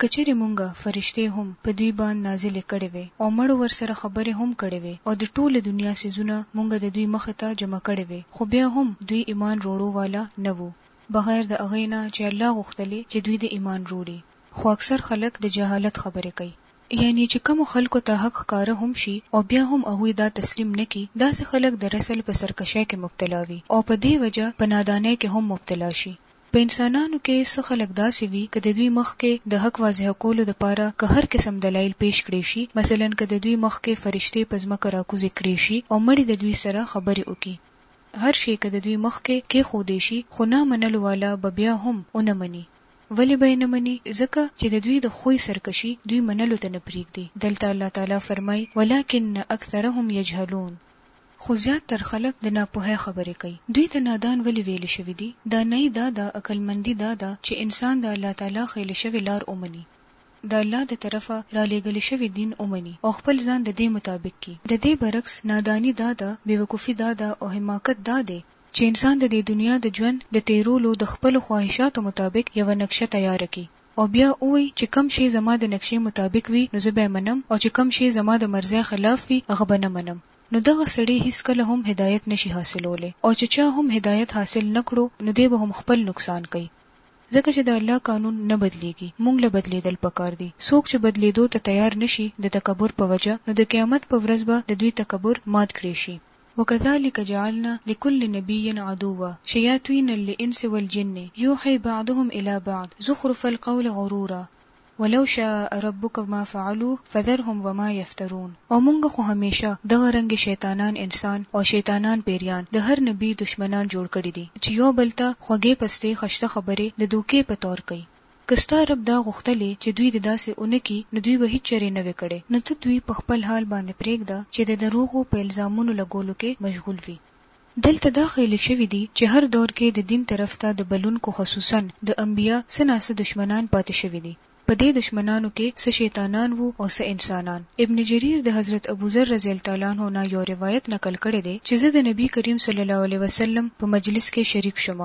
که چېرې مونږ فرشتې هم په دوی باند نازلې کړې وې او مړو ورسره خبرې هم کړې وې او د ټولې دنیا څیزونه مونږ د دوی مخې ته جمع کړې وې خو بیا هم دوی ایمان روړو واله نه وو بغیر د هغې نه چې الله غوښتلې چې دوی دې ایمان روړي خو اکثر خلک د جهالت خبرې کوي. یعنې چې کومو خلکو ته حق ښکاره هم شي او بیا هم هغوی دا تسلیم نه کړي داسې خلک د رسل په سرکشۍ کې مبتلا وي او په دې وجه په نادانۍ کې هم مبتلا شي په انسانانو کې څه خلک داسې وي که د دوی مخکې د حق واضح کولو لپاره که هر قسم دلایل پېش کړې شي، مثلاً که د دوی مخکې فرشتې په ځمکه راکوزې کړې شي او مړي د دوی سره خبرې وکړي. هر شی که د دوی مخکې کېښودې شي، خو نا منلو والا به بیا هم ونه مني. ولې به یې نه مني؟ ځکه چې د دوی د خوی سرکشي دوی منلو ته نه پرېږدي. دلته الله تعالی فرمايي، ولکن اکثرهم یجهلون. خو زیات تر خلک د ناپوهۍ خبرې کوي. دوی ته نادان ولې ویل شوي دي؟ دانایي دا ده، عقلمندي دا ده چې انسان د الله تعالی ښیل شوې لار ومني، د الله د طرفه رالېږل شوی دین ومني او خپل ځان د دې مطابق کړي. د دې برعکس ناداني دا ده، بېوقوفي دا ده او حماقت دا دی چې انسان د دې دنیا د ژوند د تېرولو د خپلو خواهشاتو مطابق یوه نقشه تیاره کړي او بیا ووایي چې کوم شی زما د نقشې مطابق وي نو زه به یې منم او چې کوم شی زما د مرضۍ خلاف وي هغه به نه منم نو دغه سړي هیڅکله هم هدایت نشي حاصلولی او چې چا هم هدایت حاصل نه کړو نو دی به هم خپل نقصان کوي ځکه چې د الله قانون نه بدلیږي مونږ له بدلیدل پکار دي څوک چې بدلیدو ته تیار نشي د تکبر په وجه نو د قیامت په ورځ به د دوی تکبر مات کړې شي وکذلک جعلنا لکل نبی عدوا شیاطین الانس والجن یوحی بعضهم الی بعض زخرف القول غرورا ولو شاء ربک ما فعلوه فذرهم وما یفترون او مونږ خو همیشه دغه رنګې شیطانان انسان او شیطانان پیریان د هر نبی دشمنان جوړ کړي دي چې یو بل ته خوږې پستې خشته خبرې د دوکې په طور کوي. که ستا رب دا غوښتلې چې دوی دې داسې ونه کړي نو دوی به هیڅ چرې نه وې کړې نو ته دوی په خپل حال باندې پریږده چې د دروغو په الزامونو لګولو کې مشغول وي. دلته دا خیلې شوې دي چې هر دور کې د دین طرف ته د بلونکو خصوصاً د انبیا څه ناڅه دشمنان پاتې شوې دي په دې دشمنانو کې څه شیطانان وو او څه انسانان ابن جریر د حضرت ابوذر رضی الله تعالی عنه نه یو روایت نقل کړی دی چې زه د نبی کریم صلی الله علیه وسلم په مجلس کې شریک شوم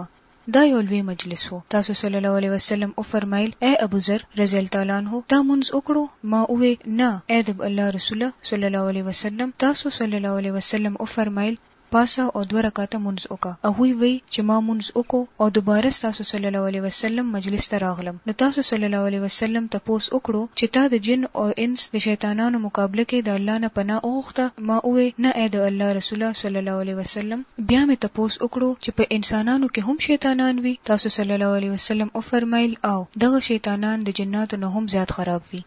دا یو لوی مجلس وو، تاسو صلی الله علیه وسلم وفرمایل، ای ابو ذر رضی التعالی عنه تا مونځ وکړو؟ ما ووې، نه، ای دب الله رسوله صلی الله علیه وسلم تاسو صلی الله علیه وسلم وفرمایل، پاڅه او دوه رکعته مونځ وکه، هغوی وې چې ما مونځ وکو او دوباره ستاسو صلی الله علیه وسلم مجلس ته راغلم نو تاسو صلی الله علیه وسلم تپوس وکړو چې تا د جن او انس د شیطانانو مقابله کې د الله نه پناه وغوښته؟ ما ووې، نه، ای د الله رسوله صلی الله علیه وسلم. بیا مې تپوس وکړو چې په انسانانو کې هم شیطانان وي؟ تاسو صلی الله علیه وسلم وفرمایل، او دغه شیطانان د جناتو نه هم زیات خراب وي.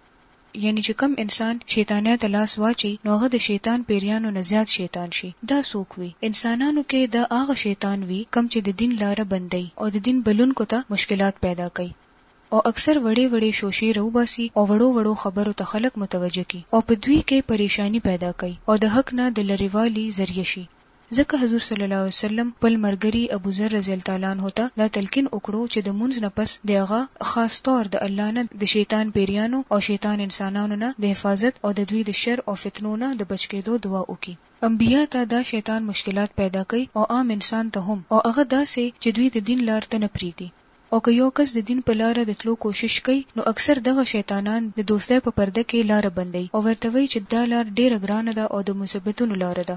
یعنې چې کوم انسان شیطانۍ ته لاس واچوي نو هغه د شیطان پیریانو نه زیات شیطان شي. دا څوک وي؟ انسانانو کې دا هغه شیطان وي کوم چې د دین لاره بندوي او د دین بلونکو ته مشکلات پیدا کوي او اکثر وړې وړې شوشې راوباسي او وړو وړو خبرو ته خلک متوجه کړي او په دوی کې پریشاني پیدا کوي او د حق نه د لرې والي ذریعه شي. ځکه حضور صلی الله علیه وسلم خپل مرګري ابو ذر رضی الله تعالی عنه ته دا تلقین وکړو چې د لمونځ نه پس د هغه خاص طور د الله نه د شیطان پیریانو او شیطان انسانانو نه د حفاظت او د دوی د شر او فتنو نه د بچ کیدو دعا وکړي. انبیاء ته دا شیطان مشکلات پیدا کوي او عام انسان ته هم او هغه داسې چې دوی د دین لار ته نه پریږدي او که یو کس د دین په لاره د تلو کوشش کوي نو اکثر دغه شیطانان د دوستۍ په پرده کې لاره بندوي او ورته وایي چې دا لار ډیره ګرانه ده او د مصیبتونو لاره ده.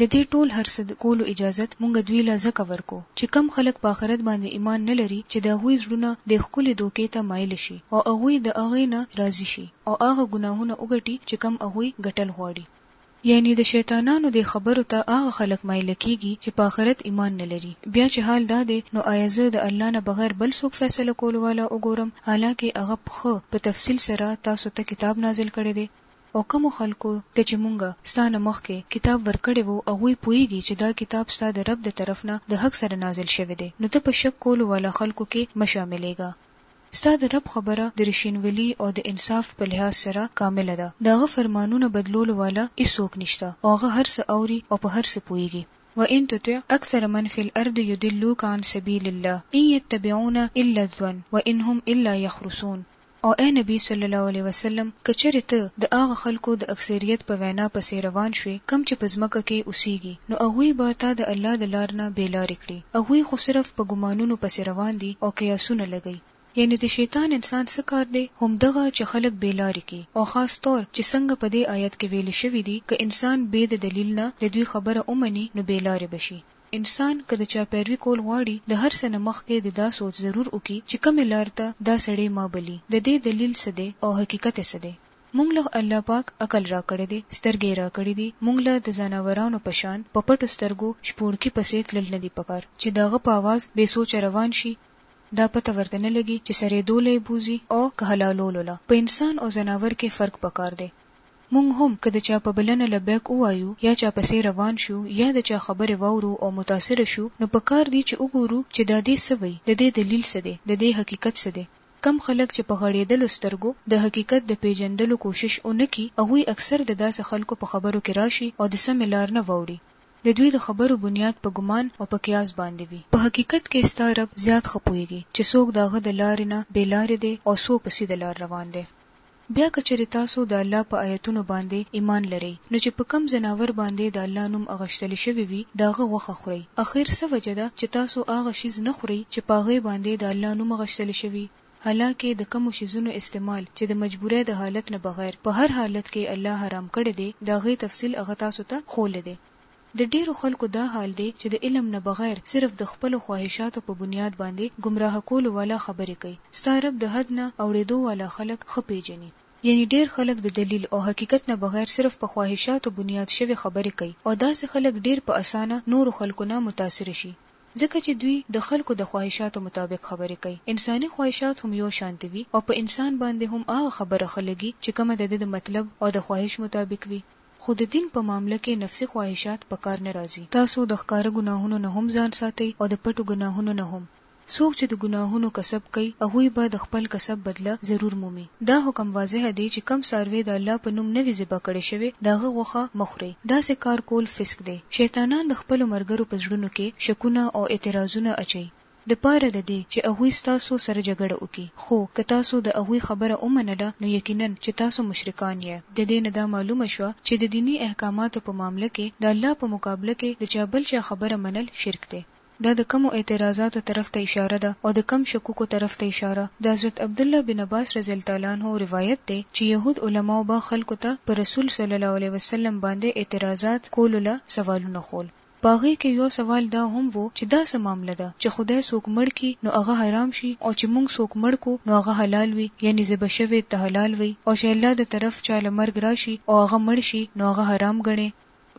د دې ټول هر څه د کولو اجازت مونږ دوی له ځکه ورکو چې کوم خلک په آخرت باندې ایمان نه لري چې د هغوی زړونه دې ښکلې دوکې ته مایل شي او هغوی د هغې نه راضي شي او هغه ګناهونه وګټي چې کوم هغوی ګټل غواړي. یعنې د شیطانانو دې خبرو ته هغه خلک مایله کیږي چې په آخرت ایمان نه لري. بیا چې حال دا دی نو آیا زه د الله نه بغیر بل څوک فیصله کولو والا وګورم حالانکه هغه په ښه په تفصیل سره تاسو ته کتاب نازل کړی دی؟ او کومو خلکو ته چې مونږ ستا نه مخکې کتاب ورکړی وو هغوی پوهیږي چې دا کتاب ستا د رب د طرف نه د حق سره نازل شوی دی نو ته په شک کولو والا خلکو کې مه شاملیږه. ستا د رب خبره د رښینولي او د انصاف په لحاظ سره کامله ده، د هغه فرمانونه بدلولو والا هیڅوک نشته او هغه هر څه اوري او په هر څه پوهیږي. وان تطع اکثر من فی الارض یضلوک عن سبیل الله ان یتبعون الا الظن وان هم الا یخرصون. او اې نبی صلی الله علیه وسلم! که چېرې ته د هغه خلکو د اکثریت په وینا پسې روان شوې کوم چې په ځمکه کې اوسېږي نو هغوی به تا د الله د لار نه بې لارې کړي، هغوی خو صرف په ګمانونو پسې روان دي او قیاسونه لګوي. یعنې د شیطان انسان څه کار دی؟ هم دغه چې خلک بې لارې کړي او خاص طور چې څنګه په دې آیت کې ویل شوي دي که انسان بې د دلیل نه د دوی خبره ومني نو بې لارې به شي. انسان که د چا پیروي کول غواړي د هر څه نه مخکې د دا سوچ ضرور وکړي چې کومې لار ته دا سړی ما بلي د دې دلیل څه دی او حقیقت یې څه دی. مونږ له الله پاک عقل راکړی دی، سترګې یې راکړي دي، مونږ له د ځناورانو په شان په پټو سترګو شپوړکي پسې تلل نه دي پکار چې د هغه په اواز بې سوچه روان شي دا پته ورته نه لګي چې سرېدو له یې بوځي او که حلالولو له. په انسان او ځناور کې فرق پکار دی. موږ هم که د چا په بلنه لبیک ووایو یا چا پسې روان شو یا د چا خبرې واورو او متاثره شو نو په کار دي چې وګورو چې دا دې څه وایي، د دې دلیل څه دی، د دې حقیقت څه دی. کوم خلک چې په غړېدلو سترګو د حقیقت د پېژندلو کوشش ونه کړي، هغوی اکثر د داسې خلکو په خبرو کې راشي او د سمې لار نه واوړي. د دوی د خبرو بنیاد په ګمان او په قیاس باندې وي. په حقیقت کې ستا رب زیات ښه پوهېږي چې څوک د هغه د لارې نه بې لارې دی او څوک په سیده لار روان دی. بیا که چېرې تاسو د الله په آیتونو باندې ایمان لرئ نو چې په کوم ځناور باندې د الله نوم اغشتل شوی وي د هغه غوښه خورئ اخیر څه وجه ده چې تاسو هغه شیز نه خورئ چې په هغې باندې د الله نوم اغشتل شوی حالانکه د کومو شیزونو استعمال چې د مجبورۍ د حالت نه بغیر په هر حالت کې الله حرام کړی دی د هغې تفصیل هغه تاسو ته ښولی دی د ډېرو خلکو دا حال دی چې د علم نه بغیر صرف د خپلو خواهشاتو په بنیاد باندې ګمراه کولو والا خبرې کوي. ستا رب د حد نه اوړېدو والا خلک ښه پېژني. یعنې ډېر خلک د دلیل او حقیقت نه بغیر صرف په خواهشاتو بنیاد شوې خبرې کوي او داسې خلک ډېر په اسانه نورو خلکو نه متاثره شي ځکه چې دوی د خلکو د خواهشاتو مطابق خبرې کوي. انساني خواهشات هم یو شانتې وي او په انسان باندې هم هغه خبره ښه لګي چې کومه د ده د مطلب او د خواهش مطابق وي. خو د دين په معامله کې نفسي خواهشات په کار نه راځي. تاسو د ښکاره ګناهونو نه هم ځان ساتئ او د پټو ګناهونو نه هم. څوک چې د ګناهونو کسب کوي، هغوی به د خپل کسب بدله ضرور مومي. دا حکم واضح دی چې کوم څاروی د الله په نوم نه وي ذبح کړی شوی، د هغه غوښه مه خورئ. داسې کار کول فسق دی. شيطانان د خپلو ملګرو په زړونو کې شکونه او اعتراضونه اچوي. د پاره د دې چې هغوی ستاسو سره جګړه وکړي، خو که تاسو د هغوی خبره ومنله نو یقیناً چې تاسو مشرکان یئ. د دې نه دا معلومه شوه چې د دیني احکاماتو په معامله کې د الله په مقابله کې د چا بل چا خبره منل شرک دی. دا د کومو اعتراضاتو طرف ته اشاره ده او د کوم شکوکو طرف ته اشاره؟ د حضرت عبدالله بن عباس رضی الله تعالی عنه روایت دی چې یهود علماوو به خلکو ته په رسول صلی الله علیه وسلم باندې اعتراضات کولو له سوالونه ښول. په هغې کې يو سوال دا هم وو چې دا څه معامله ده چې خدای څوک مړ کړي نو هغه حرام شي او چې مونږ څوک مړ کړو نو هغه حلال وي يعنې ذبح شوی ته حلال وي او چې الله د طرف چا له مرګ راشي او هغه مړ شي نو هغه حرام ګڼې.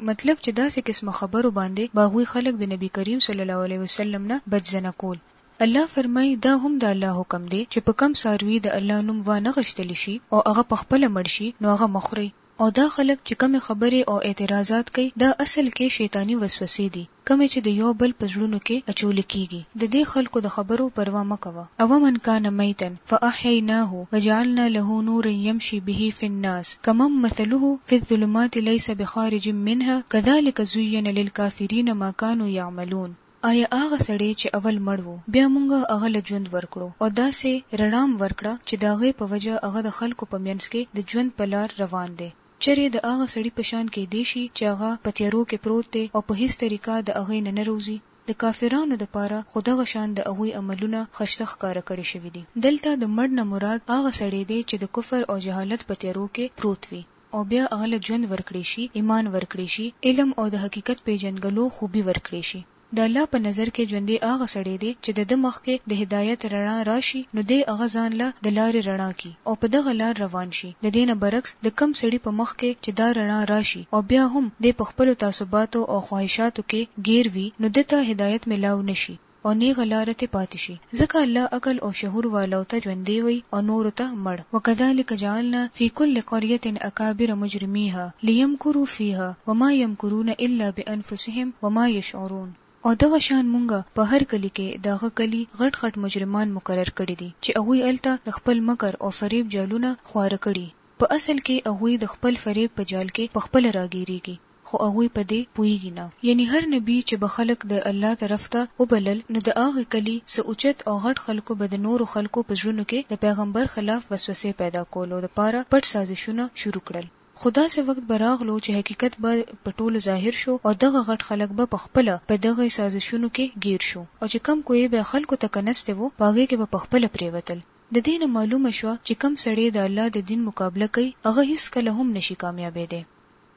مطلب چې داسې قسمه خبرو باندې به هغوی خلک د نبي کريم صلی الله عليه وسلم نه بد ظنه کول. الله فرمايي، دا هم د الله حکم دی چې په کوم څاروي د الله نوم وا نه غشتل شي او هغه په خپله مړ شي نو هغه مه خورئ، او دا خلک چې کومې خبرې او اعتراضات کوي دا اصل کې شیطاني وسوسې دي کومې چې د یو بل په زړونو کې اچول کیږي د دې خلکو د خبرو پروا مه کوه. اومن کان میتا فاحییناه وجعلنا له نورا یمشی به فی الناس کمن مثله فی الظلمات لیس بخارج منها کذلک زین للکافرین ما کانوا یعملون. آیا هغه سړی چې اول مړ و، بیا مونږ هغه له ژوند ورکړو او داسې رڼام ورکړه چې د هغې په وجه هغه د خلکو په مینځ کې د ژوند په لار روان دی، چرې د هغه سړي په شان کیدی شي چې هغه په تیارو کې پروت دی او په هیڅ طریقه د هغې نه نه روځي؟ د کافرانو دپاره خو دغه شان د هغوی عملونه خشته ښکاره کړې شوي دي. دلته د مړ نه مراد هغه سړی دی چې د کفر او جهالت په تیارو کې پروت وي. او بیا هغه له ژوند ورکړی شي، ایمان ورکړی شي، علم او د حقیقت پېژندګلو خوبي ورکړی شي. د الله په نظر کې ژوندی هغه سړی دی چې د ده مخکې د هدایت رڼا راشي نو دی هغه ځان له د لارې رڼا کړي او په دغه لار روان شي، د دې نه برعکس د کوم سړي په مخ کې چې دا رڼا راشي او بیا هم دی په خپلو تعصباتو او خواهشاتو کې ګېر وي نو ده ته هدایت مېلاو نه شي. او نېغه لاره تې پاتې شي ځکه الله عقل او شعور والو ته ژوندې وي او نورو ته مړ وکذلک جعلنا فی کل قریة اکابر مجرمیها لیمکروا فیها وما یمکرون الا بانفسهم وما یشعرون او دغه شان مونږ په هر کلي کې د هغه کلي غټ غټ مجرمان مقرر کړي دي چې هغوی هلته د خپل مکر او فریب جالونه خواره کړي په اصل کې هغوی د خپل فریب په جال کې پخپله راګیریږي. خو هغوی په دې پوهیږي نه. یعنی هر نبی چې به خلک د الله طرف ته وبلل نو د هغه کلي څه اوچت او غټ خلکو به د نورو خلکو په زړونو کې د پیغمبر خلاف وسوسې پیدا کولو د پاره پټ سازشونه شروع کړل. خو داسې وخت به راغلو چې حقیقت به په ټولو ظاهر شو او دغه غټ خلک به په خپله په دغه سازشونو کې ګیر شو او چې کوم کوی به خلکو ته کنستې وو په هغې کې به په خپله پریوتل. د دې نه معلومه شوه چې کوم سړی د الله د دین مقابله کوي هغه هیڅکله هم نشي کامیابیدی.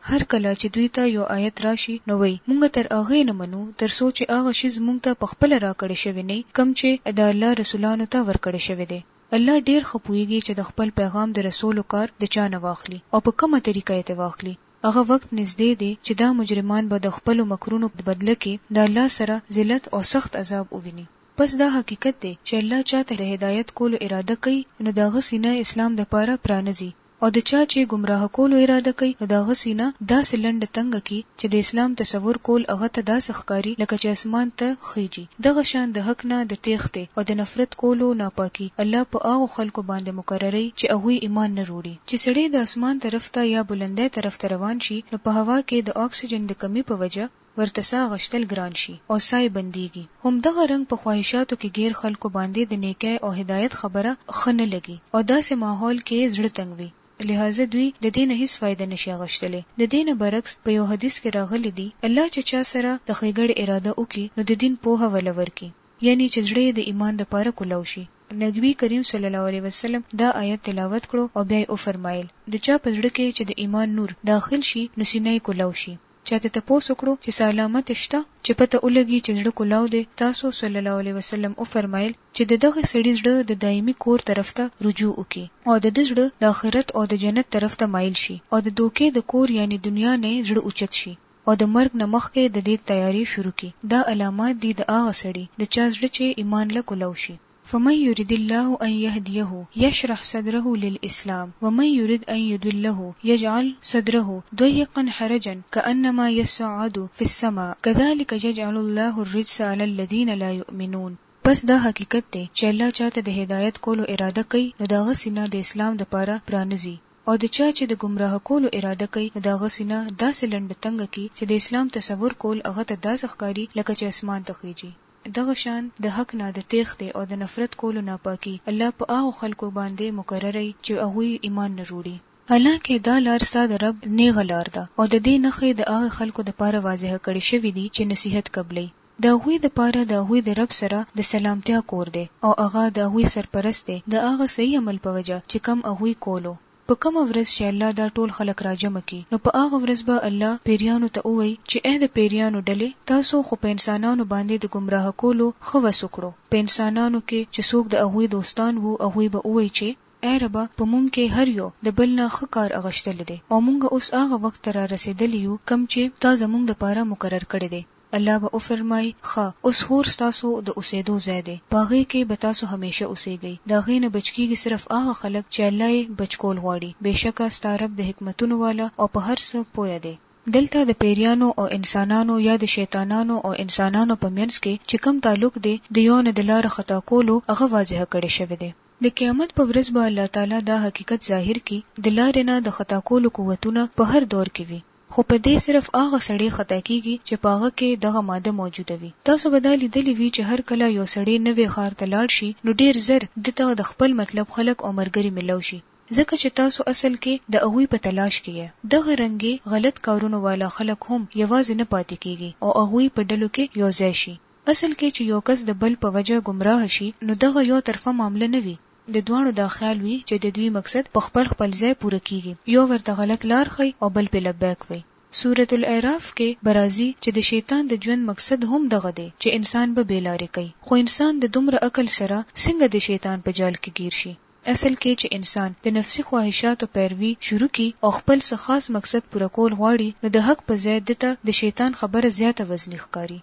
هر کله چې دوی ته یو آیت راشي نو وایي، مونږ تر هغه نه منو تر څو چې هغه شیز مونږ ته په خپله راکړی شوی نه وي کوم چې د الله رسولانو ته ورکړی شوی دی. الله ډیر ښه پوهیږي چې د خپل پیغام د رسولو کار د چا نه واخلي او په کومه طریقه یې ترې واخلي. هغه وخت نږدې دی چې دا مجرمان به د خپلو مکرونو په بدله کې د الله سره ذلت او سخت عذاب وویني. پس دا حقیقت دی چې الله چاته د هدایت کولو اراده کوي نو د هغه سینه اسلام دپاره پرانځي او د چا چي ګمراه کولو اراده کوي نو د هغه سينه داسي لنډه تنګه کړي چي د اسلام تصور کول هغه ته داسي ښکاري لکه چي اسمان ته خيژي دغه شان د حق نه د تيښتي او د نفرت کولو ناپاکي الله په هغو خلکو باندي مقرروي چي هغوی ايمان نه روړي. چي سړی د اسمان طرف ته يا بلندۍ طرف ته روان شي نو په هوا کي د اکسيجن د کمي په وجه ورته ساه غشتل ګران شي او ساه يې بنديږي هم دغه رنګ په خواهشاتو کې ګير خلکو باندې د نيکۍ او هدايت خبره ښه نه لګي او داسې ماحول کې يې زړه تنګ وي لهذا دوی د دې نه هيڅ فايده نه شي اغشتلی د دې نه برعکس په يو حديث کې راغلي دي الله چې چا سره د ښيګړې اراده وکړي نو د دين پوهه وله ورکړي يعنې چې زړه يې د ايمان لپاره کولاو شي نګبي کريم صلی الله عليه وسلم دا آيت تلاوت کړو او بيا يې وفرمايل د چا په زړه کې چې د ايمان نور داخل شي نو سينه يې کولاو شي چاته تپوس وکړو چې څه علامت شته چې پته ولګي چې زړه کولاو دی تاسو صلی الله علیه وسلم وفرمایل چې د دغه سړي زړه د دایمي کور طرف ته رجوع وکړي او د ده زړه د اخرت او د جنت طرف ته مایل شي او د دوکې د کور یعنې دنیا نه یې زړه اوچت شي او د مرګ نه مخکې د دې تیارې شروع کړي دا علامات دي د هغه سړي د چا زړه چې ایمان له کولاو شي. فمن يرد الله ان يهديه يشرح صدره للاسلام ومن يرد ان يضله يجعل صدره ضيقا حرجا كأنما يصعد في السماء كذلك يجعل الله الرجس على الذين لا يؤمنون. پس دا حقیقت دی چې الله چا ته د هدایت کولو اراده کوي نو د هغه سینه د اسلام د پاره پرانځي او د چا چې د ګمراه کولو اراده کوي نو د هغه سینه داسې لنډه تنګه کړي چې د اسلام تصور کول هغه ته داسې ښکاري لکه چې اسمان ته خیژي. دغه شان د حق نه د تېښتې او د نفرت کولو ناپاکي الله په هغو خلکو باندې مقرروي چې هغوی ایمان نه روړي. حالانکه دا لار ستا د رب نېغه لار ده او د دې نښې د هغه خلکو د پاره واضح کړې شوې دي چې نصیحت قبلوي. د هغوی د پاره د هغوی د رب سره د سلامتیا کور دی او هغه د هغوی سرپرست دی د هغه صحیح عمل په وجه چې کوم هغوی کولو. په کومه ورځ چې الله دا ټول خلک راجمع کړي، نو په هغه ورځ به الله پېریانو ته ووایي چې ای د پېریانو ډلې! تاسو خو په انسانانو باندې د ګمراه کولو ښه وس وکړو. په انسانانو کې چې څوک د هغوی دوستان وو، هغوی به ووایي چې، ای ربه! په مونږ کې هر یو د بل نه ښه کار اغشتلی دی او مونږ اوس هغه وخت ته رارسېدلي یو کوم چې تا زمونږ دپاره مقرر کړی دی. الله به وفرمايي، ښه! اوس حور ستاسو د اوسېدو ځای دی، په هغې کې به تاسو همېشه اوسېږئ، د هغې نه بچ کېږي صرف هغه خلک چې الله يې بچ کول غواړي، بېشکه ستا رب د حکمتونو والا او په هر څه پوه دی. دلته د پېريانو او انسانانو يا د شيطانانو او انسانانو په منځ کې چې کوم تعلق دی د يو نه د لاره خطا کولو هغه واضح کړی شوی دی. د قيامت په ورځ به الله تعالی دا حقيقت ظاهر کړي، د لارې نه د خطا کولو قوتونه په هر دور کې وي، خو په دې صرف هغه سړی خطا کېږي چې په هغه کې دغه ماده موجوده وي. تاسو به دا لیدلي وي چې هر کله یو سړی نوی ښار ته لاړ شي نو ډېر زر ده ته د خپل مطلب خلک او مرګري ملو شي ځکه چې تاسو اصل کې د هغوی په تلاش کې یئ. دغه رنګې غلط کارونو والا خلک هم یوازې نه پاتې کېږي او هغوی په ډلو کې یو ځای شي. اصل کې چې یو کس د بل په وجه ګمراه شي نو دغه یو طرفه معامله نه وي. د دواړو دا خیال وي چې د دوی مقصد په خپل خپل ځای پوره کیږي، یو ورته غلط لار ښیي او بل پرې لبیک وایي. سورة الاعراف کې به راځي چې د شیطان د ژوند مقصد هم دغه دی چې انسان به بې لارې کوي، خو انسان د دومره عقل سره څنګه د شیطان په جال کې ګیر شي؟ اصل کې چې انسان د نفسي خواهشاتو پیروي شروع کړي او خپل څه خاص مقصد پوره کول غواړي، نو د حق په ځای ده ته د شیطان خبره زیاته وزني ښکاري.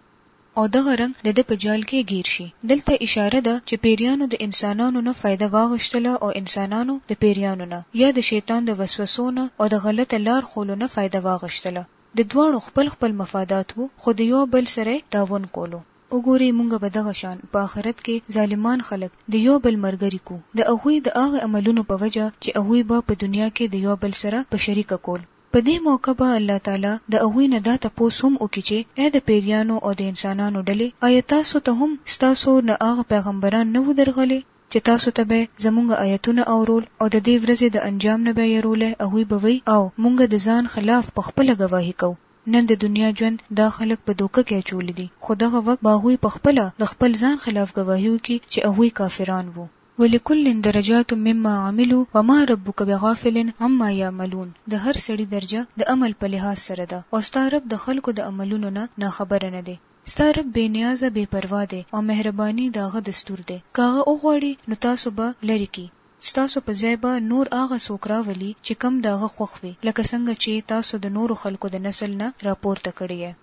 او دغه رنګ د ده په جال کې ګیر شي. دلته اشاره ده چې پیریانو د انسانانو نه فایده واغشتله او انسانانو د پیریانو نه یا د شیطان د وسوسو نه او د غلطه لار ښولو نه فایده واغشتله. د دواړو خپل خپل مفادات وو خو د یو بل سره یې تعاون کولو. وګورئ مونږ به دغه شان په آخرت کې ظالمان خلک د یو بل مرګري کړو د هغوی د هغه عملونو په وجه چې هغوی به په دنیا کې د یو بل سره په شریکه کول. په دې موقع به الله تعالی د هغوی نه دا تپوس هم وکړي چې، اې د پېریانو او د انسانانو ډلې! ایا تاسو ته هم ستاسو نه هغه پیغمبران نه وو درغلي چې تاسو ته به یې زمونږ آیتونه اورول او د دې ورځې د انجام نه به یې یرولی؟ هغوی به وایي، آو! مونږ د ځان خلاف په خپله ګواهي کوو. نن د دنیا ژوند دا خلک په دوکه کې اچولي دي، خو دغه وخت به هغوی په خپله د خپل ځان خلاف ګواهي وکړي چې هغوی کافران وو. ولکل درجات مما عملو وما ربک بغافل عما یعملون د هر سړي درجه د عمل په لحاظ سره ده او ستا رب د خلکو د عملونو نه ناخبره نه دی. ستا رب بې نیازه بې پروا دی او مهرباني د هغه دستور دی، که هغه وغواړي نو تاسو به لرې کړي، ستاسو په ځای به نور هغه څوک راولي چې کوم د هغه خوښ وي، لکه څنګه چې تاسو د نورو خلکو د نسل نه راپورته کړي یئ.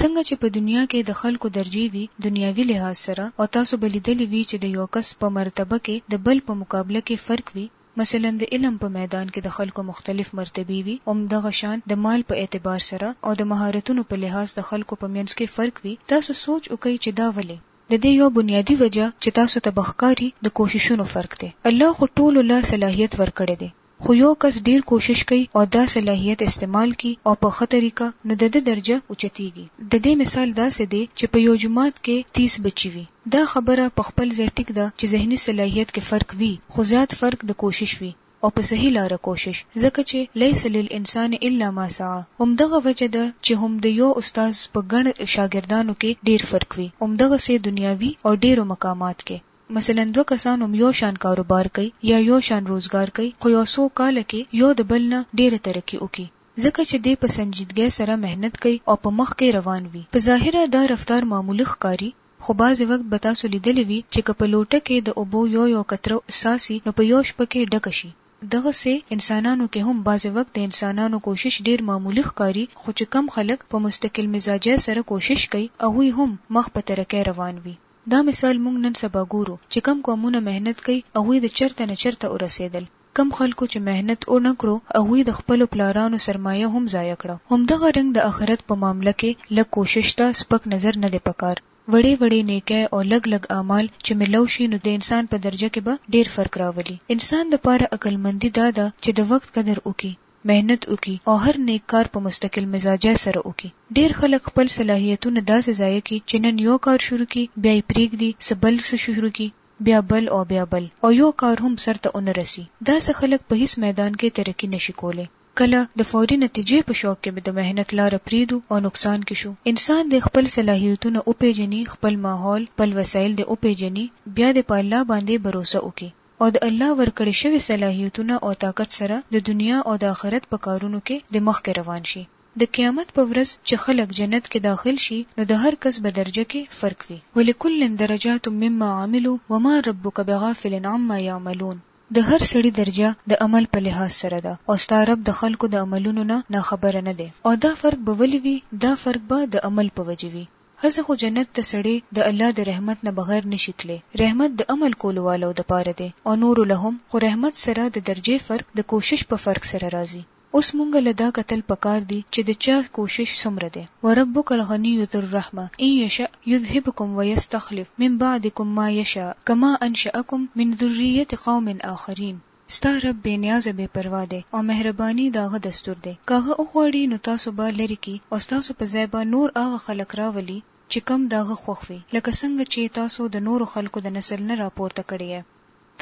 څنګه چې په دنیا کې د خلکو درجې وي دنیاوي لحاظ سره او تاسو به لیدلي وي چې د یو کس په مرتبه کې د بل په مقابله کې فرق وي مثلاً د علم په میدان کې د خلکو مختلف مرتبې وي همدغه شان د مال په اعتبار سره او د مهارتونو په لحاظ د خلکو په منځ کې فرق وي تاسو سوچ وکړئ چې دا ولې؟ د دې یوه بنیادي وجه چې تاسو ته به ښکاري د کوششونو فرق دی الله خو ټولو له صلاحیت ورکړی دی خو یو کس ډیر کوشش کوي او دا صلاحیت استعمال کړي او په ښه طریقه نو د ده درجه اوچتیږي. د دې مثال داسې دی چې په یو جومات کې تیس بچي وي. دا خبره په خپل ځای ټیک ده چې ذهني صلاحیت کې فرق وي خو زیات فرق د کوشش وي او په صحیح لاره کوشش ځکه چې لیس للانسان الا ما سعی همدغه وجه ده چې هم د یو استاد په ګڼ شاګردانو کې ډیر فرق وي همدغسې دنیاوي او ډیرو مقامات کې مثلاً دوه کسان هم يو شان کاروبار کوي يا يو شان روزګار کوي خو يو څو کاله کې يو د بل نه ډېره ترقي وکړي ځکه چې دی په سنجيدګۍ سره محنت کوي او په مخکې روان وي. په ظاهره دا رفتار معمولي ښکاري خو بعضې وخت به تاسو ليدلي وي چې که په لوټه کې د اوبو يو يو قطره وڅاڅي نو په يو شپه کې ډکه شي دغسې انسانانو کې هم بعضې وخت د انسانانو کوشش ډېر معمولي ښکاري خو چې کوم خلک په مستقل مزاجۍ سره کوشش کوي هغوی هم مخ په ترقۍ روان وي. دا مثال موږ نن سبا ګورو چې کوم قومونه محنت کوي هغوی د چرته نه چرته ورسیدل کوم خلکو چې محنت او نه کړو هغوی د خپلو پلارانو سرمایه هم ضایع کړه همدغه رنګ د اخرت په معامله کې لږ کوشش ته سپک نظر نه دی پکار وړې وړې نیکۍ او لږ لږ اعمال چې ملو شي نو د انسان په درجه کې به ډیر فرق راولي انسان د پاره عقلمندي دا ده چې د وخت قدر وکړي. محنت وکړي او هر نېک کار په مستقل مزاجۍ سره وکړي. ډېر خلک خپل صلاحیتونه داسې ضایع کړي چې نن یو کار شروع کړي، بیا یې پرېږدي، څه بل څه شروع کړي، بیا بل او بیا بل او یو کار هم سر ته ونه رسي. داسې خلک په هېڅ میدان کې ترقي نه شي کولی. کله د فوري نتیجې په شوق کې د محنت لاره پرېږدو او نقصان کې شو. انسان دې خپل صلاحیتونه وپېژني، خپل ماحول، خپل وسایل دې وپېژني، بیا دې په الله باندې بروسه وکړي. او د الله ورکړې شوې صلاحیتونه او طاقت سره د دنیا او د آخرت په کارونو کې د مخکې روان شي. د قیامت په ورځ چې خلک جنت کې داخل شي نو د هر کس به درجه کې فرق وي. ولکل درجات مما عملو وما ربک بغافل عما یعملون، د هر سړي درجه د عمل په لحاظ سره ده او ستا رب د خلکو د عملونو نه ناخبره نه دی. او دا فرق به ولې وي؟ دا فرق به د عمل په وجې وي. هسې خو جنت ته سړی د الله د رحمت نه بغیر نه شي تلی، رحمت د عمل کولو والو د پاره دی او نورو له هم، خو رحمت سره د درجې فرق د کوشش په فرق سره راځي. اوس مونږ له دا کتل پکار دي چې د چا کوشش څومره دی. وربک الغنی ذو الرحمة ان یشأ یذهبکم ویستخلف من بعدکم ما یشاء کما انشأکم من ذریة قوم آخرین. ستا رب بې نیازه بې پروا دی او مهرباني د هغه دستور دی، که هغه وغواړي نو تاسو به لرې کړي او ستاسو په ځای به نور هغه خلک راولي چې کوم د هغه خوښ وي، لکه څنګه چې تاسو د نورو خلکو د نسل نه راپورته کړی یې.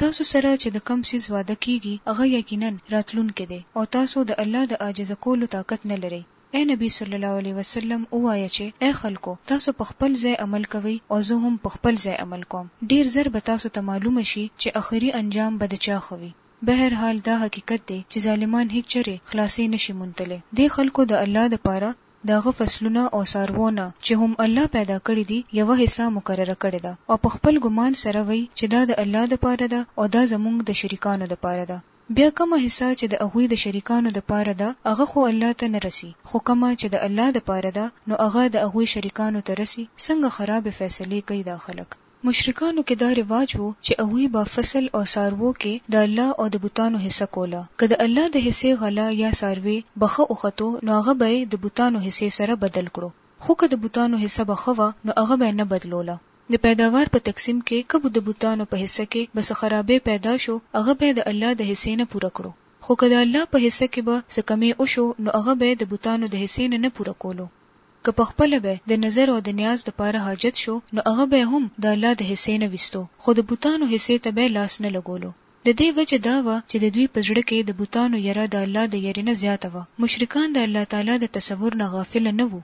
تاسو سره چې د کوم څیز وعده کیږي هغه یقینا راتلونکی دی او تاسو د الله د عاجزه کولو طاقت نه لرئ. اې نبي صلی الله علیه وسلم! ووایه چې، اې خلکو! تاسو په خپل ځای عمل کوئ او زه هم په خپل ځای عمل کوم. ډېر زر به تاسو ته معلومه شي چې اخري انجام به د چا ښه وي. بهر حال دا حقیقت دی چې ظالمان هیڅ چرې خلاصې نه شي موندتلی. دې خلکو د الله دپاره د هغه فصلونه او څاروو نه چې هم الله پیدا کړي دي یوه حصه مقرره کړې ده او په خپل ګمان سره وایي چې دا د الله دپاره ده او دا زمونږ د شریکانو دپاره ده. بیا کومه حصه چې د هغوی د شریکانو د پاره ده هغه خو الله ته نه رسي خو کومه چې د الله د پاره ده نو هغه د هغوی شریکانو ته رسي څنګه خرابې فیصلې کوي دا خلک. مشرکانو کې دا رواج وو چې هغوی به فصل او څاروو کې د الله او د بتانو حصه کوله که د الله د حصې غله یا څاروې به ښه اوختو نو هغه به یې د بتانو حصې سره بدل کړو خو که د بتانو حصه به ښه وه نو هغه به یې نه بدلوله د پیداوار په تقسیم کې کب د بتانو په حصه کې به څه خرابی پیدا شو هغه به یې د الله د حصې نه پوره کړو خو که د الله په حصه کې به څه کمی وشو نو هغه به یې د بتانو د حصې نه نه پوره کولو که په خپله به د نذر او د نیاز د پاره حاجت شو نو هغه به یې هم د الله د حصې نه ویستو خو د بتانو حصې ته به یې لاس نه لګولو د دې وجه دا وه چې د دوی په زړه کې د بتانو یره د الله د یرې نه زیاته وه مشرکان د الله تعالی د تصور نه غافل نه وو.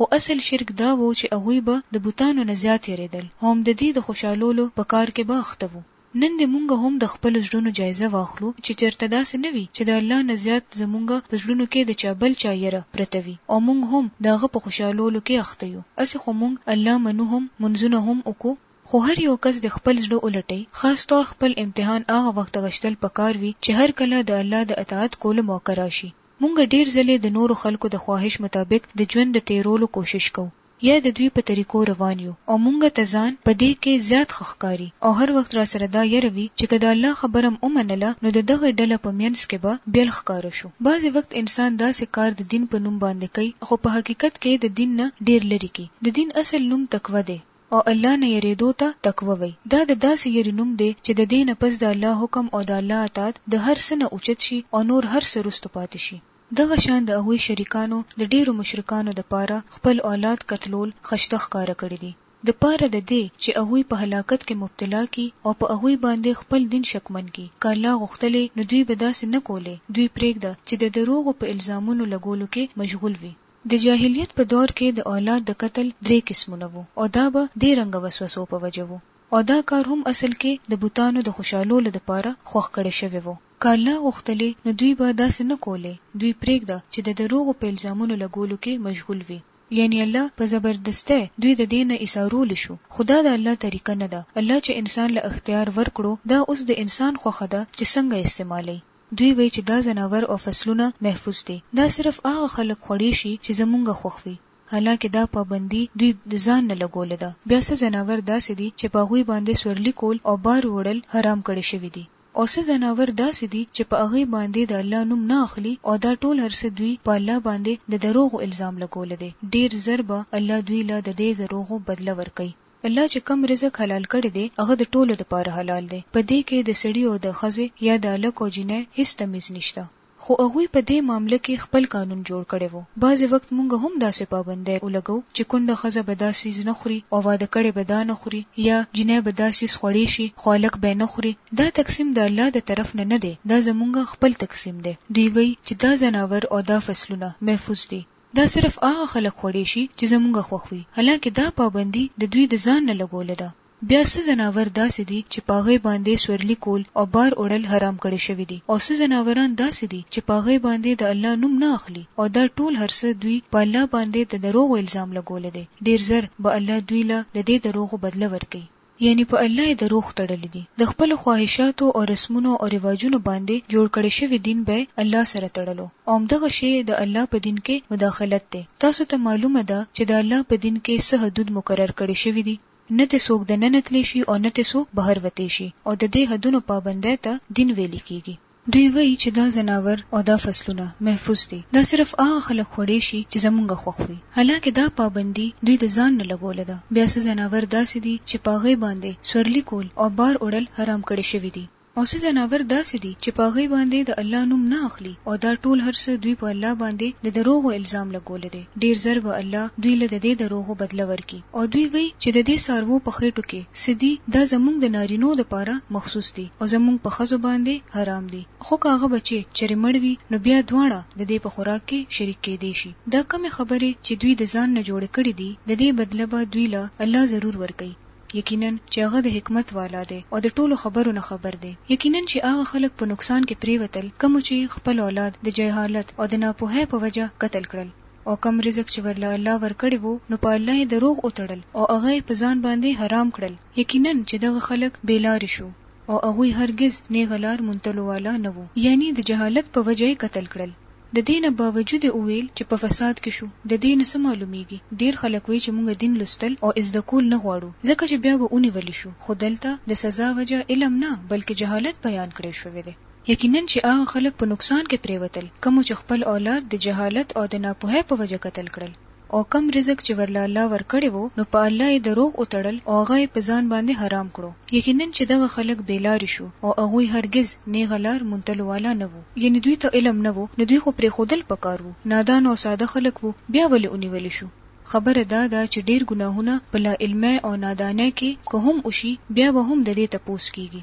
خو اصل شرک دا وو چې هغوی به د بتانو نه زیات یریدل او هم ددې د خوشحالولو په کار کې به اخته وو. نن دې مونږ هم د خپلو زړونو جایزه واخلو چې چرته داسې نه وي چې د الله نه زیات زمونږ په زړونو کې د چا بل چا یره پرته وي او مونږ هم د هغه په خوشحالولو کې اخته یو. هسې خو مونږ الله منو هم مونځونه هم وکړو. خو هر یو کس دې خپل زړه ولټي، خاص طور خپل امتحان هغه وخت غشتل پکار وي چې هر کله د الله د اطاعت کولو موقع راشي. مونږ ډیر ځلې د نورو خلکو د خواهش مطابق د ژوند د تیرولو کوشش کوو یا د دوی په طریقو روان یو او مونږ ته ځان په دې کې زیات ښه ښکاري او هر وخت راسره دا یره وي چې که د الله خبره مو ومنله نو د دغې ډله په مینځ کې به بیل ښکاره شو. بعضې وخت انسان داسې کار د دین په نوم باندې کوي خو په حقیقت کې یې د دین نه ډیر لرې کړي. د دین اصل نوم تقوی دی. او الله نه یریدو ته تقوه وایي، دا د داسې یرې نوم دی چې د دې نه پس د الله حکم او د الله اطاعت د هر څه نه اوچت شي او نور هر څه وروسته پاتې شي. دغه شان د هغوی شریکانو د ډېرو مشرکانو د پاره خپل اولاد قتلول خشته ښکاره کړي دي د پاره د دې چې هغوی په هلاکت کې مبتلا کړي او په هغوی باندې خپل دین شکمن کړي، که الله غوښتلې نو دوی به داسې نه کولې، دوی پرېږده چې د دروغو په الزامونو لګولو کې مشغول وي. د جاهلیت په دور کې د اولاد د قتل درې قسمونه وو او دا به دې رنګه وسوسو په وجه وو او دا کار هم اصل کې د بتانو د خوشالولو دپاره خوښ کړې شوې وو. که الله غوښتلې نو دوی به داسې نه کولې، دوی پرېږده چې د دروغو په الزامونو لګولو کې مشغول وي، یعنې الله په زبردستۍ دوی د دې نه ایسارولي شو، خو دا د الله طریقه نه ده، الله چې انسان له اختیار ورکړو دا اوس د انسان خوښه ده چې څنګه یې استعمالوي. دوی وایي چې دا ځناور او فصلونه محفوظ دي، دا صرف هغه خلک خوړی شي چې زمونږ خوښ وي، حالانکه دا پابندي دوی د ځان نه لګولې ده، بیا څه ځناور داسې دي چې په هغوی باندې سورلي کول او بار وړل حرام کړی شوي دي او څه ځناور داسې دي چې په هغوی باندې د الله نوم نه اخلي او دا ټول هرڅه دوی په الله باندې د دروغو الزام لګولې دی ډیر زر به الله دوی له ددې دروغو بدله ورکړي. الله چې کوم رزق حلال کړی دی هغه د ټولو لپاره حلال دی، په دې کې د سړي او د ښځې یا د هلک او جینۍ هیڅ تمیز نشته، خو هغوی په دې معامله کې خپل قانون جوړ کړی وو، بعضې وخت مونږ هم داسې پابندۍ ولګوو چې کونډه ښځه به دا څیز نه خوري او واده کړی به دا نه خوري یا جینۍ به دا څیز خوړی شي خو هلک به یې نه خوري، دا تقسیم د الله د طرف نه نه دی دا زمونږ خپل تقسیم دی، دوی وایي چې دا ځناور او دا فصلونه محفوظ دي، دا صرف هغه خلک خوړی شی چی زمونږ خوښ وی حالانکه دا پابندی د دوی د ځان نه لګول ده بیا څه ځناور داسی دی چی په هغی باندی سورلی کول او بار وړل حرام کړی شوی دی او څه ځناوران داسی دی چی په هغی باندی د الله نوم نه اخلی او دا ټول هر څه دوی په الله باندی د دروغو الزام لګول دی ډیر زر به الله دوی له ددی دروغو بدله ورکی. یعنې په الله یې دروغ تړلي دي، د خپلو خواهشاتو او رسمونو او رواجونو باندې جوړ کړی شوی دین به یې الله سره تړلو او همدغه شی د الله په دین کې مداخلت دی، تاسو ته معلومه ده چې د الله په دین کې څه حدود مقرر کړی شوی دي، نه ترې څوک دننه تلی شي او نه ترې څوک بهر وتی شي او ددې حدونو پابندۍ ته دین ویلی کیږي. دوی وایي چې دا ځناور او دا فصلونه محفوظ دي، دا صرف هغه خلک خوړی شي چې زمونږ خوښ وي، حالانکه دا پابندي دوی د ځان نه لګولې ده، بیا څه ځناور داسې دي چې په هغې باندې سورلي کول او بار وړل حرام کړې شوي دي او څه ځناور داسې دي چې په هغې باندې د الله نوم نه اخلي او دا ټول هر څه دوی په الله باندې د دروغو الزام لګولې دی، ډیر زر به الله دوی له ددې دروغو بدله ورکړي. او دوی وایي چې د دې څاروو په خېټو کې څه دي دا زمونږ د نارینو د پاره مخصوص دي او زمونږ په ښځو باندې حرام دي خو که هغه بچې چرې مړ وي نو بیا دواړه د دې په خوراک کې شریک کېدې شي دا کومې خبرې چې دوی د ځان نه جوړې کړې دي د دې بدله به دوی له الله ضرور ورکوي یقینا چې هغه د حکمت والا دی او د ټولو خبرو نه خبر دی یقینا چې هغه خلک په نقصان کې پرېوتل کومو چې خپل اولاد د جهالت او د ناپوهۍ په وجه قتل کړل. او کوم رزق چې ورله الله ورکړی وو نو په الله یې دروغ وتړل او هغه یې په ځان باندې حرام کړل یقینا چې دغه خلک بې لارې شو او هغوی هرګز نېغه لار موندلو والا نه وو یعنی د جهالت په وجه یې قتل کړل ددې نه باوجود یې وویل چې په فساد کې شو ددې نه څه معلومیږي ډېر خلک وایي چې مونږ دین لوستل او ازده کول نه غواړو ځکه چې بیا به ونیول شو خو دلته د سزا وجه علم نه بلکې جهالت بیان کړی شوی دی. یقینا چې هغه خلک په نقصان کې پرېوتل کومو چې خپل اولاد د جهالت او د ناپوهۍ په وجه قتل کړل او کوم رزق چې ورله الله ورکړی وو نو په الله یې دروغ وتړل او هغه یې په ځان باندې حرام کړو یقینا چې دغه خلک بې لارې شو او هغوی هرګز نېغه لار موندلو والا نه وو یعنې دوی ته علم نه وو نو دوی خو پرېښودل په کار وو نادان او ساده خلک وو بیا ولې ونیول شو خبره دا ده چې ډېر ګناهونه په لا علمۍ او نادانۍ کې که هم وشي بیا به هم ددې تپوس کېږي.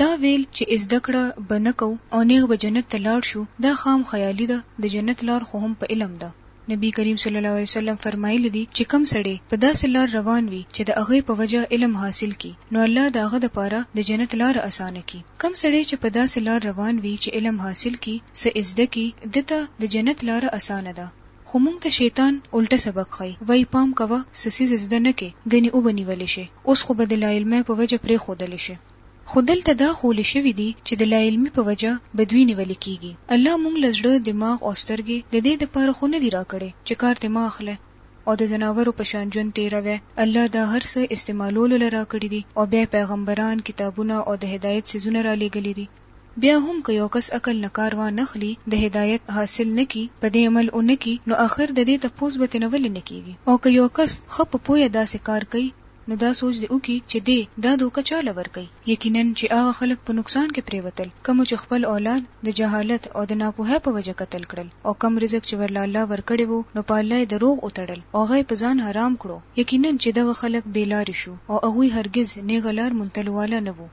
دا ویل چې زده کړه به نه کوو او نیغ به جنت ته لاړ شو دا خام خیالي ده، د جنت لار خو هم په علم ده، نبي کریم صلی الله علیه وسلم فرمایلي دي چې کوم سړی په داسې لار روان وي چې د هغې په وجه علم حاصل کړي نو الله د هغه لپاره د جنت لاره اسانه کړي، کوم سړی چې په داسې لار روان وي چې علم حاصل کړي، څه زده کړي، ده ته د جنت لاره اسانه ده. خو موږ ته شیطان الټه سبق ښیي، وایي پام کوه څه څیز زده نه کړې ګنې وبه نیول شې، اوس خو به د لاعلمۍ په وجه پرېښودل شې. خو دلته دا ښوول شوي دي چې د لاعلمي په وجه به دوی نیول کیږي. الله موږ له زړه، دماغ او سترګې د دې دپاره خو نه دي راکړې چې کار ترې مه اخلی او د ځناورو په شان ژوند تېروی، الله دا هر څه استعمالولو له راکړي دي او بیا یې پیغمبران، کتابونه او د هدایت څیزونه رالېږلي دي. بیا هم که یو کس عقل نه کار وا نخلي د هدایت حاصل نه کړي په دې عمل ونه کړي نو اخر د دې تپوس به ترنه ولې نه کیږي او که یو کس ښه په پوهه داسې کار کوي نو دا سوچ دې وکړي چې دی دا دوکه چا له ورکوي یقینا چې هغه خلک په نقصان کې پریوتل کومو چې خپل اولاد د جهالت او د ناپوهۍ په وجه قتل کړل او کوم رزق چې ورله الله ورکړی وو نو په الله یې دروغ وتړل او هغه یې په ځان حرام کړو یقینا چې دغه خلک بې لارې شو او هغوی هرګز نیغه لار موندلو والا نه وو.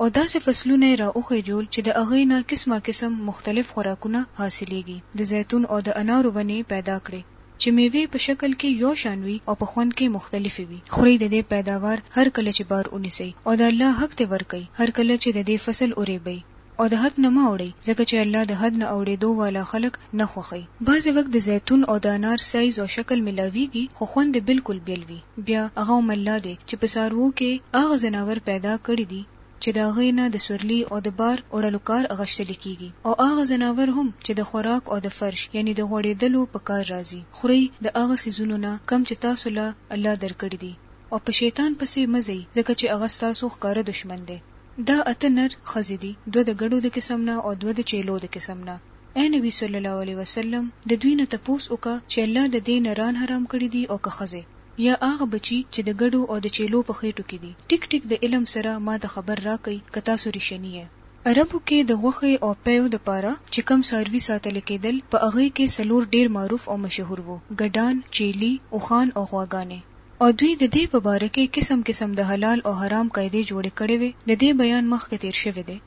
او داسې فصلونه یې را وخېجول چې د هغې نه قسما قسم مختلف خوراکونه حاصلېږي، د زیتون او د انارو ونې یې پیدا کړې چې مېوې په شکل کې یو شان وي او په خوند کې مختلفې وي، خورئ د دې پیداوار هر کله چې بار ونیسئ او د الله حق ته ورکړئ، هر کله چې د دې فصل ورېبئ او د حد نه مه اوړئ، ځکه چې الله د حد نه اوړېدو والا خلک نه خوښوي. بعضې وخت د زیتون او د انار سایز او شکل ملاوېږي، خو خوند یې بالکل بېل وي. بیا هغه هم الله دی چې په څاروو کې هغه ځناور پیدا کړي دي چې د هغوی نه د سورلي او د بار وړلو کار غشتل کیږي او هغه ځناور هم چې د خوراک او د فرش یعنی د غوړیدلو په کار راځي خورئ د هغه څیزونو نه کوم چې تاسو له الله درکړي دي او په شیطان پسې مه ځئ ځکه چې هغه ستاسو ښکاره دښمن دی دا اته نر ښځې دي دوه د ګډو د قسم نه او دوه د چیلو د قسم نه. اې نبی صلی الله علیه وسلم! د دوی نه تپوس وکړه چې الله د دې نران حرام کړي دي او که ښځې؟ یا هغه بچي چې د ګډو او د چېلو په خېټو کې دي؟ ټیک ټیک د علم سره ما ته خبر راکړئ که تاسو رښني یئ. عربو کې د غوښې او پیو د پاره چې کوم څاروي ساتل کېدل په هغوی کې څلور ډېر معروف او مشهور وو، ګډان، چېلي، اوښان او غواګانې. او دوی د دې په باره کې قسم قسم د حلال او حرام قاعدې جوړې کړې وې، د دې بیان مخکې تېر شوی دی.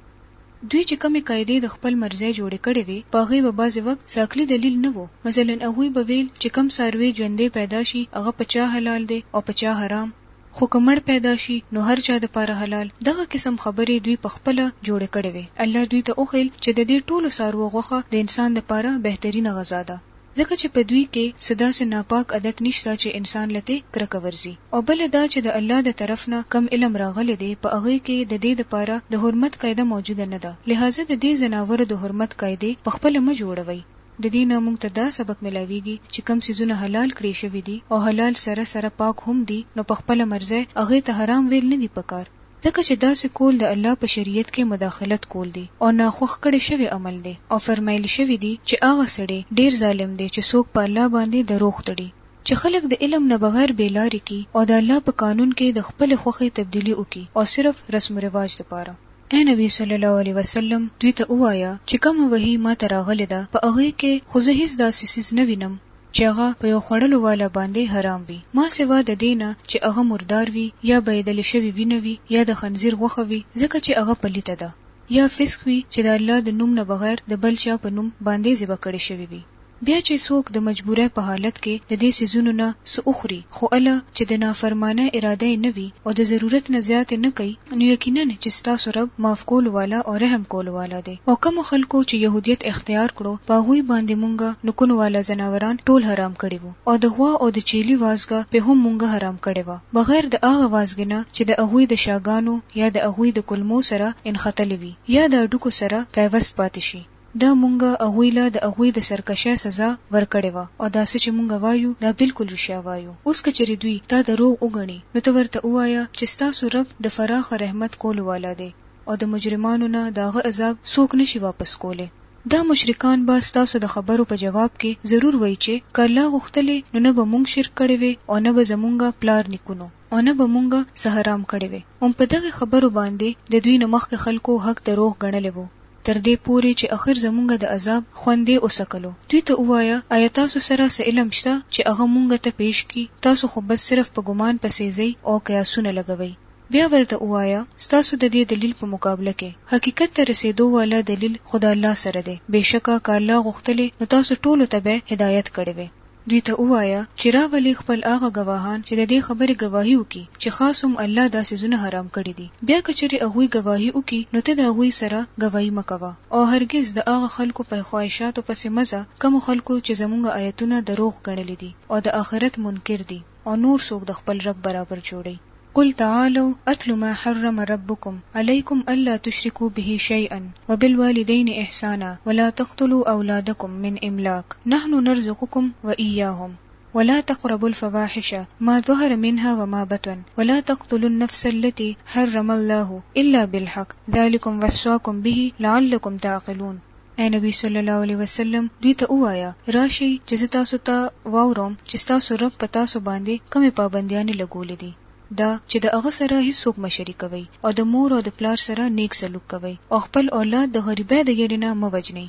دوی چې کومې قاعدې د خپل مرضۍ جوړې کړې وې، په هغې به بعضې وخت څه عقلي دلیل نه وو، مثلاً هغوی به ویل چې کوم څاروی ژوندی پیدا شي، هغه په چا حلال دی او په چا حرام، خو که مړ پیدا شي، نو هر چا دپاره حلال، دغه قسم خبرې دوی په خپله جوړې کړې وې، الله دوی ته وښیل چې ددې ټولو څاروو غوښه د انسان دپاره بهترینه غذا ده. ځکه چې په دوی کې څه داسې ناپاک عادت نشته چې انسان له تې کرکه ورځي او بله دا چې د الله د طرف نه کوم علم راغلی دی په هغه کې د دې د پاره د حرمت قاعده موجوده نه ده لهذا د دې ځناورو د حرمت قاعدې په خپله مه جوړوئ د دې نه مونږ ته دا سبق ملاویږي چې کوم څیزونه حلال کړې شوي دي او حلال سره سره پاک هم دي نو په خپله مرضی هغې ته حرام ویل نه دي پکار. ځکه چې داسې کول د الله په شریعت کې مداخلت کول دي او ناخوښ کړې شوی عمل دی او فرمایل شوي دي چې هغه سړی ډیر ظالم دی چې څوک په الله باندې دروغ تړي. چې خلک د علم نه بغیر بې لارې کړي او د الله په قانون کې د خپلې خوښې تبدیلي وکړي او صرف رسم و رواج لپاره. اې نبي صلی الله علیه وسلم! دوی ته ووایه چې کومه وحی ماته راغلې ده په هغې کې خو زه هیڅ داسې څیز نه وینم چې هغه په یو خوړلو والا باندی حرام وی ما سوا ددې نه چې هغه مردار وی یا بهیدلې شوې وینه وی یا د خنزیر غوښه وی ځکه چې هغه پلیته ده یا فسق وی چې د الله د نوم نه بغیر د بل چا په نوم باندی ذبح کړې شوې وی بیا چې څوک د مجبورۍ په حالت کې ددې څیزونو نه څه وخوری خو اله چې د نافرمانۍ اراده یې نه وی او د ضرورت نه زیات یې نه کوي نو یقینا چې ستاسو رب معاف کولو والا او رحم کولو والا دی او کومو خلکو چې یهودیت اختیار کړو په هغوی باندې مونږ نوکونو والا ځناوران ټول حرام کړي وو او د غوا او د چیلي وازګه پې هم مونږ حرام کړې وه بغیر د هغه وازګې نه چې د هغوی د شاګانو یا د هغوی د کولمو سره انښتلې وي یا د هډوکو سره پیوست پاتې شي ده مونږ هغوی له د هغوی د سرکشۍ سزا ورکړې وه او دا څه چې مونږ وایو دا بلکل رښتیا وایو. اوس که چېرې دوی تا دروغ وګڼي نو ته ورته ووایه چې ستاسو رب د فراخ رحمت کولو والا دی او د مجرمانو نه د هغه عذاب څوک نه شي واپس کولی. دا مشرکان به ستاسو د خبرو په جواب کې ضرور وایي چې که الله غوښتلی نو نه به مونږ شرک کړی وی او نه به زمونږ پلار نیکونو او نه به مونږ څه حرام کړی وی. هم په دغې خبرو باندې د دوی نه مخکې خلکو حق دروغ ګڼلی وو. تر دې پورې چې اخر زمونږ د عذاب خوند یې وڅکلو. دوی ته ووایه، ایا تاسو سره څه علم شته چې هغه مونږ ته پېش کړي؟ تاسو خو بس صرف په ګمان پسې ځئ او قیاسونه لګوئ. بیا ورته ووایه، ستاسو د دې دلیل په مقابله کې حقیقت ته رسېدو والا دلیل خو د الله سره دی، بېشکه که الله غوښتلی نو تاسو ټولو ته به هدایت کړی وی. دوی ته ووایه چې راولئ خپل هغه ګواهان چې د دې خبرې ګواهي وکړي چې خاص هم الله دا څیزونه حرام کړي دي، بیا که چېرې هغوی ګواهي وکړي نو ته د هغوی سره ګواهي مه کوه او هرګز د هغه خلکو په خواهشاتو پسې مه ځه کومو خلکو چې زمونږ آیتونه دروغ ګڼلي دي او د آخرت منکر دي. او نور څوک د خپل رب برابر جوړي قل تعالوا أتل ما حرم ربكم عليكم ألا تشركوا به شيئا وبالوالدين إحسانا ولا تقتلوا أولادكم من إملاق نحن نرزقكم وإياهم ولا تقربوا الفواحش ما ظهر منها وما بطن ولا تقتلوا النفس التي حرم الله إلا بالحق ذلكم وصاكم به لعلكم تعقلون اے نبی صلی الله علیه وسلم دوی ته ووایه راشئ چې زه تاسو ته واوروم چې ستاسو رب په تاسو باندې کومې پابندیانې لګولې دي دا چې د هغه سره هیڅوک مه شریکوي او د مور او د پلار سره نیک سلوک کوي او خپل اولاد د غریبۍ د یری نه مه وجنئ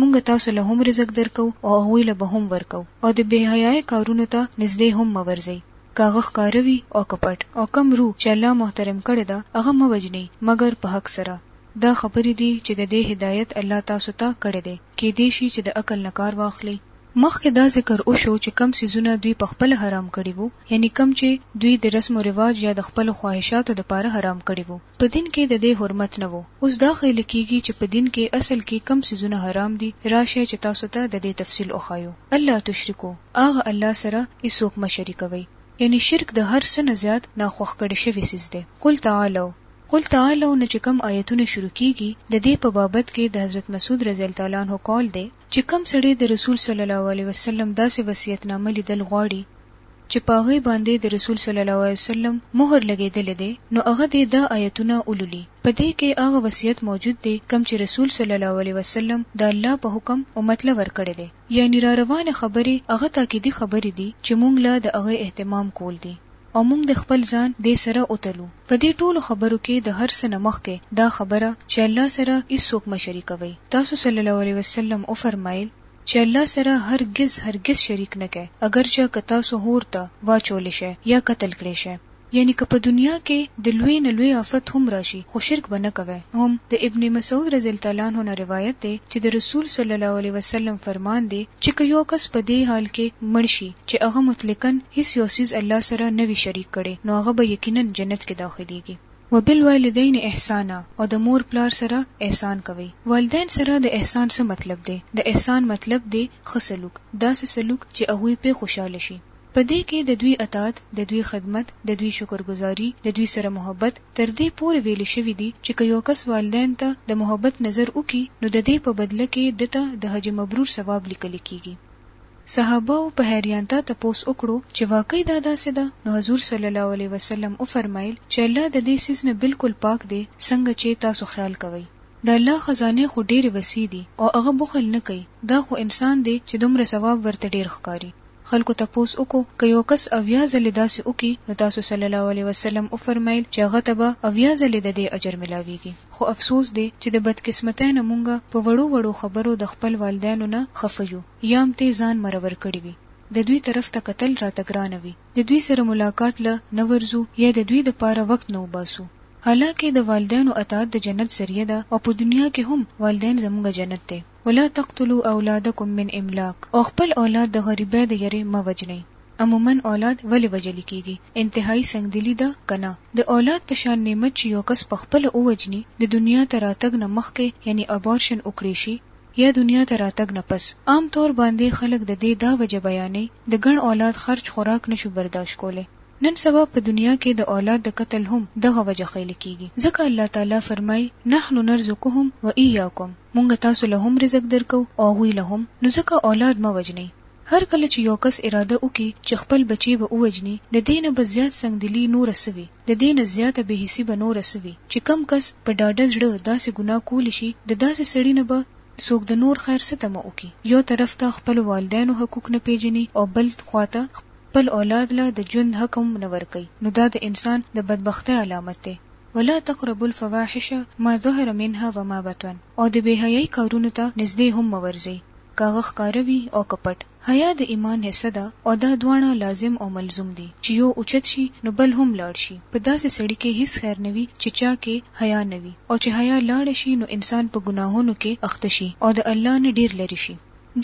مونږ تاسو له هم رزق درکو او هغوی له به هم ورکو او د بې حیاي کارونو ته نږدې هم مه ورځئ کاغه ښکاروي او کپټ او کم روح چې الله محترم کړی دا هغه مه وجنئ مګر په حق سره دا خبرې دي چې د دې هدایت الله تاسو ته کړی دی، کیدی شي چې د عقل نه کار واخلئ. مخکې دا ذکر وشو چې کوم څیزونه دوی په خپله حرام کړي وو، یعنی کوم چې دوی د رسم و رواج یا د خپلو خواهشاتو لپاره حرام کړي وو، په دین کې د دې حرمت نه وو، اوس دا خیل کیږي چې په دین کې اصل کې کوم څیزونه حرام دي، راشئ چې تاسو ته د دې تفصیل وښایو، الله تشرکو، هغه الله سره هیڅوک مه شریکوئ، یعنی شرک د هر څه نه زیات ناخوښ کړی شوی څیز دی، قل تعالوا، قل تعالو نه چې کوم آیتونه شروع کیږي د دې په بابت کې د حضرت مسعود رضی الله تعالی عنه قول دی چې کوم سړی د رسول صلی الله علیه وسلم داسې وصیت نامه لیدل غواړي چې په هغې باندې د رسول صلی الله علیه وسلم مهر لګېدلی دی نو هغه دې دا آیتونه ولولي په دې کې هغه وصیت موجود دی کوم چې رسول صلی الله علیه وسلم د الله په حکم امت له ورکړی دی یعنی را روانه خبرې هغه تاکیدی خبرې دي چې مونږ له د هغه اهتمام کول دي او مونږ د خپل ځان دې سره وتلو په دې ټولو خبرو کې د هر څه نه مخکې دا خبره چې الله سره هیڅوک مه شریکوئ تاسو صلی الله علیه وسلم وفرمایل چې الله سره هر ګز هر ګز شریک نه کړئ اګرچه که تاسو هور ته واچول شئ یا قتل کړې شئ. یعنی که په دنیا کې د لوی نه لوی افت هم راشی خو شرک به نه کوی هم د ابن مسعود رضی الله تعالی عنه نه روایت دی چې د رسول صلی الله علیه وسلم فرمان دی چې که یو کس په دی حال کې مړ شی چې هغه مطلقاً هیڅ یو څیز الله سره نه وی شریک کړی نو هغه به یقیناً جنت کې داخلیږی. وبالوالدین احسانا او د مور پلار سره احسان کوی والدین سره د احسان څه مطلب دی د احسان مطلب دی ښه سلوک داسې سلوک چې هغوی پې خوشحاله شی. په دې کې د دوی اطاعت، د دوی خدمت، د دوی شکر ګزاري، د دوی سره محبت تر دې پورې ویل شوي دي چې که یو کس والدین ته د محبت نظر وکړي نو د دې په بدله کې ده ته د حج مبرور ثواب لیکل کیږي. صحابهوو په حیریانتا تپوس وکړو چې واقعي دا داسې ده؟ نو حضور صلی الله علیه وسلم وفرمایل چې الله د دې څیز نه بالکل پاک دی څنګه چې تاسو خیال کوئ. د الله خزانې خو ډیرې وسیع دي او هغه بخل نه کوي، دا خو انسان دی چې دومره ثواب ورته ډیر ښکاري. خلکو تپوس وکړو که یو کس اویا ځلې داسې وکړي نو تاسو صلی الله علیه وسلم وفرمایل چې هغه ته به اویا ځلې د دې اجر ملاویږي خو افسوس دی چې د بدقسمتۍ نه مونږ په وړو وړو خبرو د خپل والدینو نه خفه یو یام ترې ځان مرور کړي وي د دوی طرف ته کتل راته ګرانه وي د دوی سره ملاقات له نه ورځو یا د دوی لپاره وخت نه وباسو حالانکه د والدینو اطاعت د جنت ذریعه ده او په دنیا کې هم والدین زمونږ جنت دی. ولا تقتلوا اولادکم من املاق او خپل اولاد د غریبۍ د یرې مه وژنئ. عموماً اولاد ولې وژل کیږي؟ انتهايي سنګدلي ده که نه؟ د اولاد په شان نعمت چې یو کس پخپله ووژني، د دنیا ته راتګ نه مخکې یعنې ابورشن وکړی شي یا دنیا ته راتګ نه پس. عام طور باندې خلک د دې دا وجه بیانوي، د ګڼ اولاد خرچ خوراک نه شو برداشت کولی. نن سبا په دنيا کې د اولاد د قتل هم دغه وجه ښيل کيږي ځکه الله تعالی فرمايي، نحن نرزقهم و اياکم، مونږ تاسو له هم رزق درکوو او هغوی له هم، نو ځکه اولاد مه وژنئ. هر کله چې يو کس اراده وکړي چې خپل بچې به ووژني، د دې نه به زيات سنګدلي نوره څه وي، د دې نه زياته بې حسي به نوره څه وي چې کوم کس په ډاډه زړه داسې ګناه کولی شي، د داسې سړي نه به څوک د نور خير څه تمه وکړي، يو طرف ته خپلو والدينو حقوق نه پېژني او بل خوا ته خپل. خپل اولاد له د ژوند حق هم نه ورکوي نو دا د انسان د بدبختۍ علامت دی، ولا تقربوا الفواحش ما ظهر منها وما بطن، او د بې حیايي کارونو ته نږدې هم مه ورځئ که هغه ښکاره وي او که پټ، حیا د ایمان حصه ده او دا دواړه لازم او ملزوم دي چې یو اوچت شي نو بل هم لاړ شي، په داسې سړي کې هیڅ خیر نه وي چې چا کې حیا نه وي او چې حیا لاړه شي نو انسان په ګناهونو کې اخته شي او د الله نه ډیر لرې شي.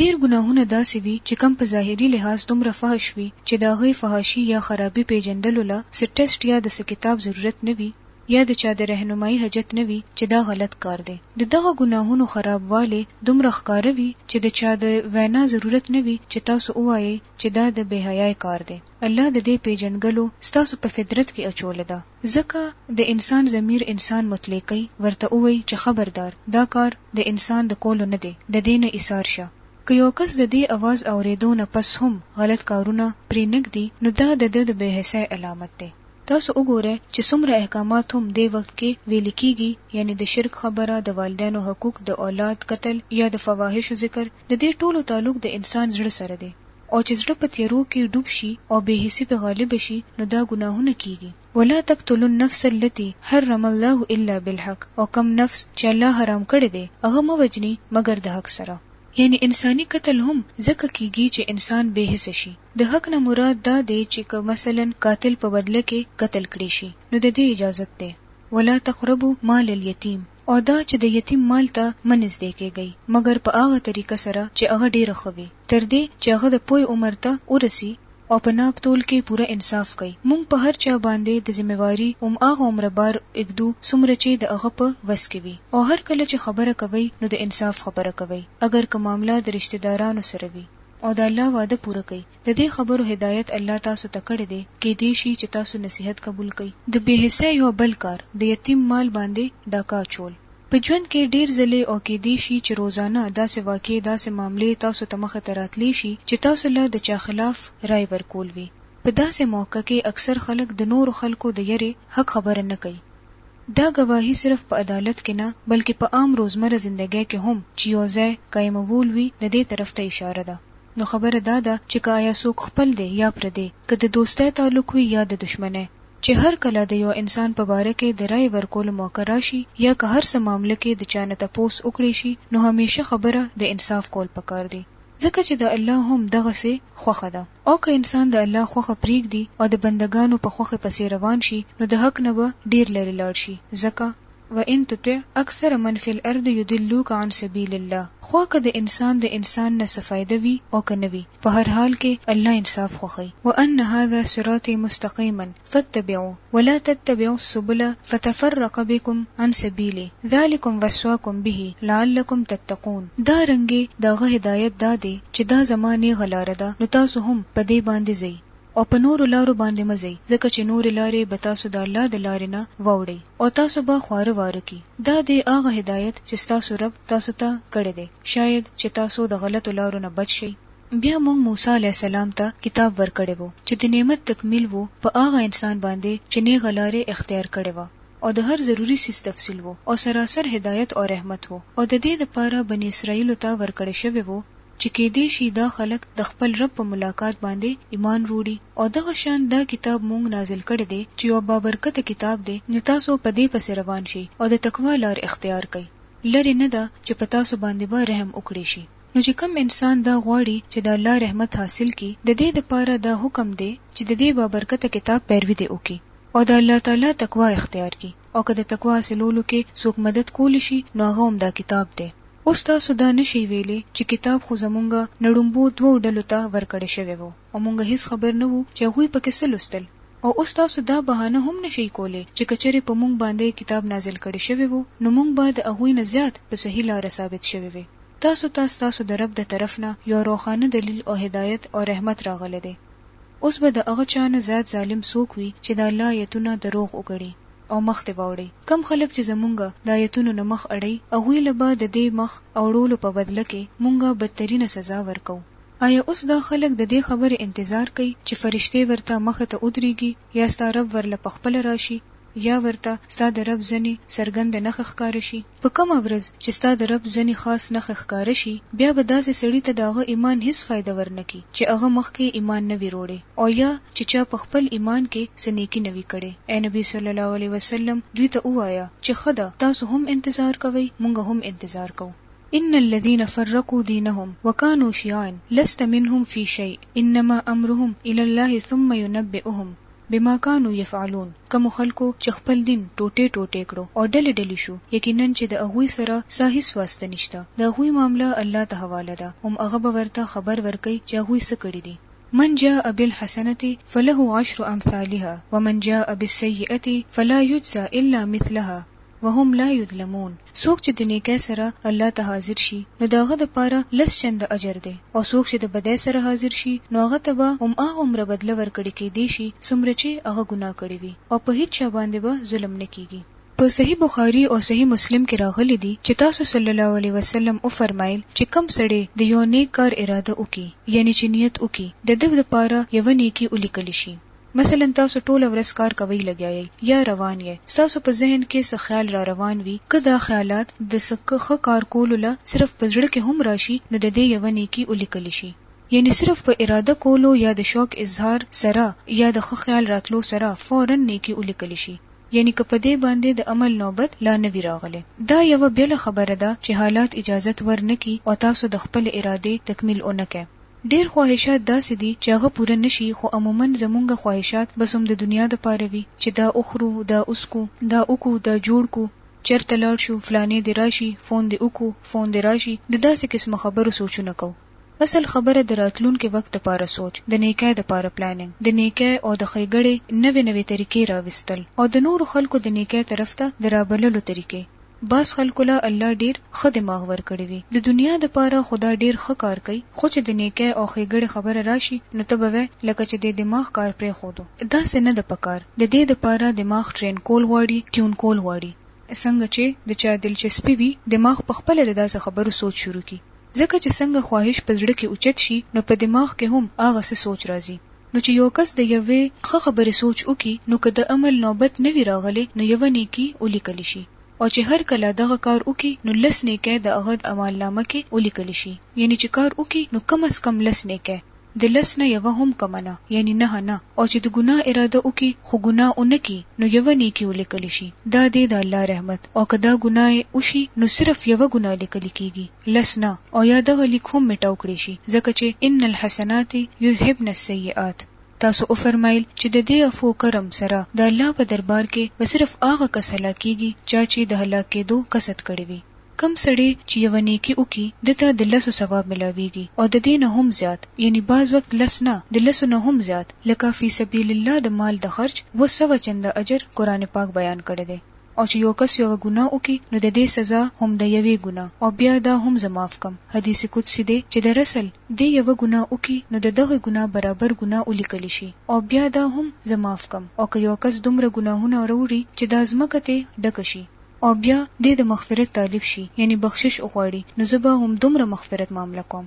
ډېر ګناهونه داسې وي چې کوم په ظاهري لحاظ دومره فحش وي چې د هغوی فحاشي یا خرابي پېژندلو له څه ټېسټ یا د څه کتاب ضرورت نه وي یا د چا د رهنمایي حاجت نه وي چې دا غلط کار دی. د دغه ګناهونو خراب والی دومره ښکاره وي چې د چا د وینا ضرورت نه وي چې تاسو ووایئ چې دا د بې حیاۍ کار دی. الله د دې پېژندګلو ستاسو په فطرت کې اچولې ده. ځکه د انسان ضمیر انسان متلېکۍ ورته ووایي چې خبردار دا کار د انسان د کولو نه دی د دې نه ایسار شه. که یو کس د دې اواز اورېدو نه پس هم غلط کارونه پرې نه ږدي نو دا د ده د بې حسۍ علامت دی. تاسو وګورئ چې څومره احکامات هم دې وخت کې ویل کېږي یعنې د شرک خبره، د والدینو حقوق، د اولاد قتل یا د فواحشو ذکر د دې ټولو تعلق د انسان زړه سره دی. او چې زړه په تیرو کې ډوب شي او بې حسي په غالبه شي نو دا ګناهونه کیږي. ولا تقتلوا النفس التي حرم الله الا بالحق او کوم نفس چې الله حرام کړی دی هغه مه وژني مګر د حق سره. یعنې انساني قتل هم ځکه کیږي چې انسان بې حسه شي. د حق نه مراد دا دی چې که مثلا قاتل په بدله کې قتل کړی شي نو د دې اجازت دی. ولا تقربوا مال الیتیم او دا چې د یتیم مال ته مه نږدې کیږئ مګر په هغه طریقه سره چې هغه ډیره ښه وي. تر دې چې هغه د پوه عمر ته ورسي او په ناب تول کې پوره انصاف کوي. موږ په هر چا باندې د ذمه واري هم هغه عمره بار اږدو څومره چې د هغه په وس کې وي او هر کله چې خبره کوئ نو د انصاف خبره کوئ اګر که معامله د رشته دارانو سره وي او د الله وعده پوره کړئ د دې خبرو هدایت الله تاسو ته کړی دی کیدای شي چې تاسو نصیحت قبول کړئ. د بې حسۍ یو بل کار د یتیم مال باندې ډاکه اچول په ژوند کې ډېر ځلې او کېدی شي چې روزانه داسې واقعې، داسې معاملې تاسو ته مخ ته راتلی شي چې تاسو له د چا خلاف رای ورکول وي. په داسې موقع کې اکثر خلک د نورو خلکو د یرې حق خبره نه کوي. دا ګواهي صرف په عدالت کې نه بلکې په عام روزمره زندګۍ کې هم چې یو ځای قایموول وي د دې طرف ته اشاره ده. نو خبره دا ده چې که ایا څوک خپل دی یا پردی، که د دوستۍ تعلق وي یا د دښمنۍ، چې هر کله د یوه انسان په باره کې د رایې ورکولو موقع راشي یا که هر څه معامله کې د چا نه تپوس وکړې شي نو همیشه خبره د انصاف کول پکار دي ځکه چې د الله هم دغسې خوښه ده او که انسان د الله خوښه پریږدي او د بندګانو په خوښې پسې روان شي نو د حق نه به ډیر لرې لاړ شي ځکه وان تطع اکثر من فی الارض یضلوک عن سبیل الله خواه که د انسان د انسان نه څه فایده وي او که نه وي په هر حال کې الله انصاف خوښوي وان هذا صراطی مستقیما فاتبعوه ولا تتبعوا السبل فتفرق بکم عن سبیله ذلکم وصاکم به لعلکم تتقون دا رنګه د هغه هدایت دا دی چې دا زما نیغه لاره ده نو تاسو هم په دې باندې ځئ. او په نورو لارو باندې مه ځئ، ځکه چې نورې لارې به تاسو د الله د لارې نه واوړي او تاسو به خواره واره کړي. دا دی هغه هدایت چې ستاسو رب تاسو ته کړی دی، شاید چې تاسو د غلطو لارو نه بچ شئ. بیا موږ موسی علیه السلام ته کتاب ورکړی وو چې د نعمت تکمیل وو په هغه انسان باندې چې نېغه لار یې اختیار کړې وه او د هر ضروري څیز تفصیل وو او سراسر هدایت او رحمت وو او ددې لپاره بني اسراییلو ته ورکړی شوی وو چې کېدی شي دا خلک د خپل رب په ملاقات باندې ایمان روړي او دغه شان دا کتاب مونږ نازل کړی دی چې یو بابرکته کتاب دی نو تاسو په دې پسې روان شئ او د تقوا لار اختیار کړئ لرې نه ده چې په تاسو باندې به رحم وکړې شي نو چې کوم انسان دا غواړي چې د الله رحمت حاصل کړي د دې لپاره دا حکم دی چې د دې بابرکته کتاب پیروي دې وکړي او د الله تعالی تقوا اختیار کړي. او که د تقوا حاصلولو کې څوک مدد کولی شي نو هغه هم دا کتاب دی. اوس تاسو دا نه شئ ویلی چې کتاب خو زمونږ نه ړومبو دوو ډلو ته ورکړی شوی وو او مونږ هیڅ خبر نه وو چې هغوی پکې څه لوستل او اوس تاسو دا بهانه هم نه شئ کولی چې که چېرې په مونږ باندی کتاب نازل کړی شوی وو نو مونږ به د هغوی نه زیات په صحیح لاره ثابت شوی وی. تاسو ته ستاسو د رب د طرف نه یو روښانه دلیل او هدایت او رحمت راغلی دی. اوس به د هغه چا نه زیات ظالم څوک وي چې د الله آیتونه دروغ وګڼي او مخ ترې واوړي. کوم خلک چې زمونږ د آیتونو نه مخ اړوي، هغوی له به د دې مخ اوړولو په بدله کې مونږ بدترینه سزا ورکوو. آیا اوس دا خلک د دې خبرې انتظار کوي چې فرشتې ورته مخ ته ودریږي یا ستا رب ورله پخپله راشي؟ يا ورته ستا د رب ځني څرګنده نښه ښکاره شي. په کومه ورځ چې ستا د رب ځني خاص نښه ښکاره شي، بيا به داسې سړي ته د هغه ايمان هيڅ فايده ورنه کړي چې هغه مخکې ايمان نه وي روړی او يا چې چا په خپل ايمان کې څه نيکي نه وي کړې. اې نبي صلی الله عليه وسلم! دوی ته ووايه چې ښه ده، تاسو هم انتظار کوئ، مونږ هم انتظار کوو. ان الذين فرقوا دينهم وكانوا شيعا لست منهم في شيء انما امرهم الي الله ثم ينبئهم بما کانو یفعلون کومو خلکو چې خپل دین ټوټې ټوټې کړو او ډلې ډلې شو یقینا چې د هغوی سره ستا هیڅ واسطه نشته د هغوی معامله الله ته حواله ده هم هغه به ورته خبر ورکوي چې هغوی څه کړي دي. من جاء بالحسنة فله عشر امثالها ومن جاء بالسيئة فلا يجزى الا مثلها وهم لا یظلمون څوک چې د نیکۍ سره الله ته حاضر شي نو د هغه دپاره لس چنده اجر دی او څوک چې د بدۍ سره حاضر شي نو هغه ته به هم هغومره بدله ورکړې کیدې شي څومره چې هغه ګناه کړې وي او په هیڅ چا باندې به ظلم نه کیږي. په صحیح بخاری او صحیح مسلم کې راغلي دي چې تاسو صلی الله علیه وسلم وفرمایل چې کوم سړی د یو نیک کار اراده وکړي یعنی چې نیت وکړي دده دپاره یوه نیکي ولیکل شي مثلاً تاسو ټوله ورځ کار کوئ لګیا یئ یا روان یئ ستاسو په ذهن کې څه خیال را روان وي که دا خیالات د څه ښه کار کولو له صرف په زړه کې هم راشي نو د دې یوه نیکي ولیکل شي یعنی صرف په اراده کولو یا د شوق اظهار سره یا د ښه خیال راتلو سره فوراً نیکي ولیکل شي یعنی که په دې باندې د عمل نوبت لا نه وي راغلی دا یوه بله خبره ده چې حالات اجازت ور نه کړي او تاسو د خپلې ارادې تکمیل ونه کړئ. ډېر خواهشات داسې دي چې هغه پوره نه شي خو عموماً زمونږ خواهشات بس هم د دنیا دپاره وي چې دا وخورو، دا وڅکو، دا وکړو، دا جوړ کړو، چرته لاړ شو، فلانی دې راشي، فون دې وکړو، فون دې راشي، د داسې قسمه خبرو سوچونه کوو. اصل خبره د راتلونکې وخت دپاره سوچ، د نیکۍ دپاره پلاننګ، د نیکۍ او د ښېګړې نوې نوې طریقې راوستل او د نورو خلکو د نیکۍ طرف ته د رابللو طریقې، باز خلکو له الله ډیر ښه دماغ ورکړی وی د دنیا د پاره خو دا ډیر ښه کار کوي خو چې د نیکۍ او ښیګړې خبره راشي نو ته به وای لکه چې دې دماغ کار پریښودو داسې نه ده پکار د دې د پاره دماغ ټرین کول غواړي ټیون کول غواړي. څنګه چه د چا دلچسپی وی دماغ په خپله د داسې خبرو سوچ شروع کی ځکه چه څنګه خواهش په زړه کې اوچت شي نو په دماغ کې هم هغه څه سوچ راځي. نو چې یو کس د یوې ښه خبرې سوچ وکړي نو که د عمل نوبت نه وي راغلی نو یوه نیکي ولیکل شي او چې هر کله دغه کار وکړي نو لس نیکۍ د هغه د اعمالنامه کې ولیکل شي یعنې چې کار وکړي نو کم از کم لس نیکۍ د لس نه یوه هم کمه نه یعنې نهه نه او چې د ګناه اراده وکړي خو ګناه ونه کړي نو یوه نیکي ولیکل شي دا دی د الله رحمت او که دا ګناه یې وشي نو صرف یوه ګناه لیکل کیږي. لس نه او یا دغه لیک هم مټاو کړی شي ځکه چې ان الحسنات یذهبن السیئات تاسو وفرمایل چې د دې عفو کرم سره د الله په دربار کې به صرف هغه کس هلاکیږي چا چې د هلاک کیدو قصد کړی وي کوم سړی چې یوه نیکي وکړي ده ته د لسو ثواب ملاویږي او د دې نه هم زیات یعنی بعض وخت لس نه د لسو نه هم زیات لکه فی سبیل الله د مال د خرچ اووه سوه چنده اجر قرآن پاک بیان کړی دی. او چې یو کس یوه ګناه وکړي نو د دې سزا هم د یوې ګناه او بیا دا هم زه معاف کړم حدیث قدسي دی چې د رسل دې یوه ګناه وکړي نو د دغې ګناه برابر ګناه ولیکل شي او بیا دا هم زه معاف کړم او که یو کس دومره ګناهونه راوړي چې دا ځمکه ترې ډکه شي او بیا دې د مغفرت طالب شي یعنې بخشش وغواړي نو زه به هم دومره مغفرت معامله کوم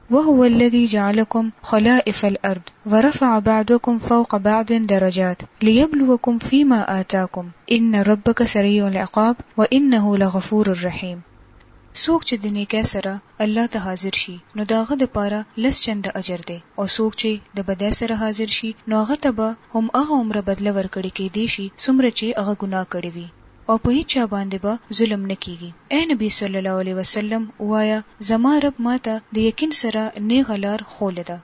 وهو الذي جعلكم خلائف الارض ورفع بعضكم فوق بعض درجات ليبلوكم فيما آتاكم ان ربک سريع العقاب وانه لغفور رحيم څوک چې د نېکۍ سره الله ته حاضر شي نو د هغه دپاره لس چنده اجر دی او څوک چې د بدۍ سره حاضر شي نو هغه ته به هم هغه عمره بدله ورکړې کېدې شي څومره چې هغه ګناه کړې وي. او په هیچا باندې به ظلم نه کیږي. اې نبی صلی الله علیه وسلم ووایه، زما رب ماته د یقین سره نیغه لار ښوولې ده،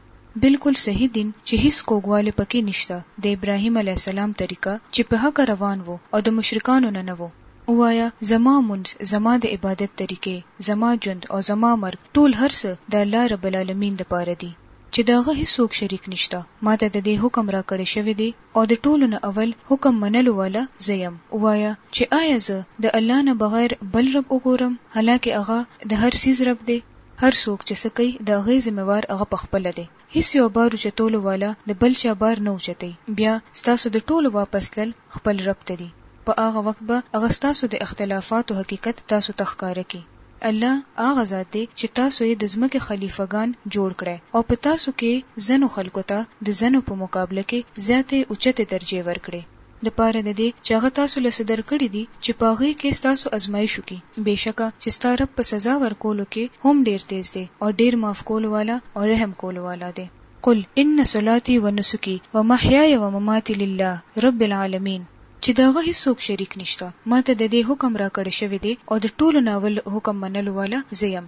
بلکل صحیح دین چې هیڅ کوږوالی پکې نشته، د ابراهیم علیه السلام طریقه چې په حقه روان وو او د مشرکانو نه نه وو. ووایه، زما مونځ، زما د عبادت طریقې، زما ژوند او زما مرګ ټول هر څه د الله رب العالمین دپاره دي چې د هغه هیڅوک شریک نشته، ماته ددې حکم راکړې شوې دې، او د ټولو نه اول حکم منلو والا زه یم، ووایه چې آیا زه د الله نه بغیر بل رب وګورم حالانکه هغه د هر څیز رب دی، هر څوک چې څه کوي د هغې ذمه وار هغه په خپله دی، هیڅ یو بار اوچتولو والا د بل چا بار نه اوچتوي، بیا ستاسو د ټولو واپس تلل خپل رب ته دي، په هغه وخت به هغه ستاسو د اختلافاتو حقیقت تاسو ته ښکاره کړي. الله هغه ذات دی چې تاسو یې د ځمکې خلیفه ګان جوړ کړی او په تاسو کې ځنو خلکو ته د ځنو په مقابله کې زیاتې اوچتې درجې ورکړې لپاره د دې چې هغه تاسو له څه درکړي دي چې په هغوی کې ستاسو ازمایش وکړي بېشکه چې ستا رب په سزا ورکولو کې هم ډېر تېز دی او ډېر معاف کولو والا او رحم کولو والا دی. قل ان صلاتي ونسکي ومحیای ومماتي لله رب العالمین چې د هغه هیڅوک شریک نشته، ما ته د دې حکم راکړی شوی دی او د ټولو نه اول حکم منلو والا زه یم.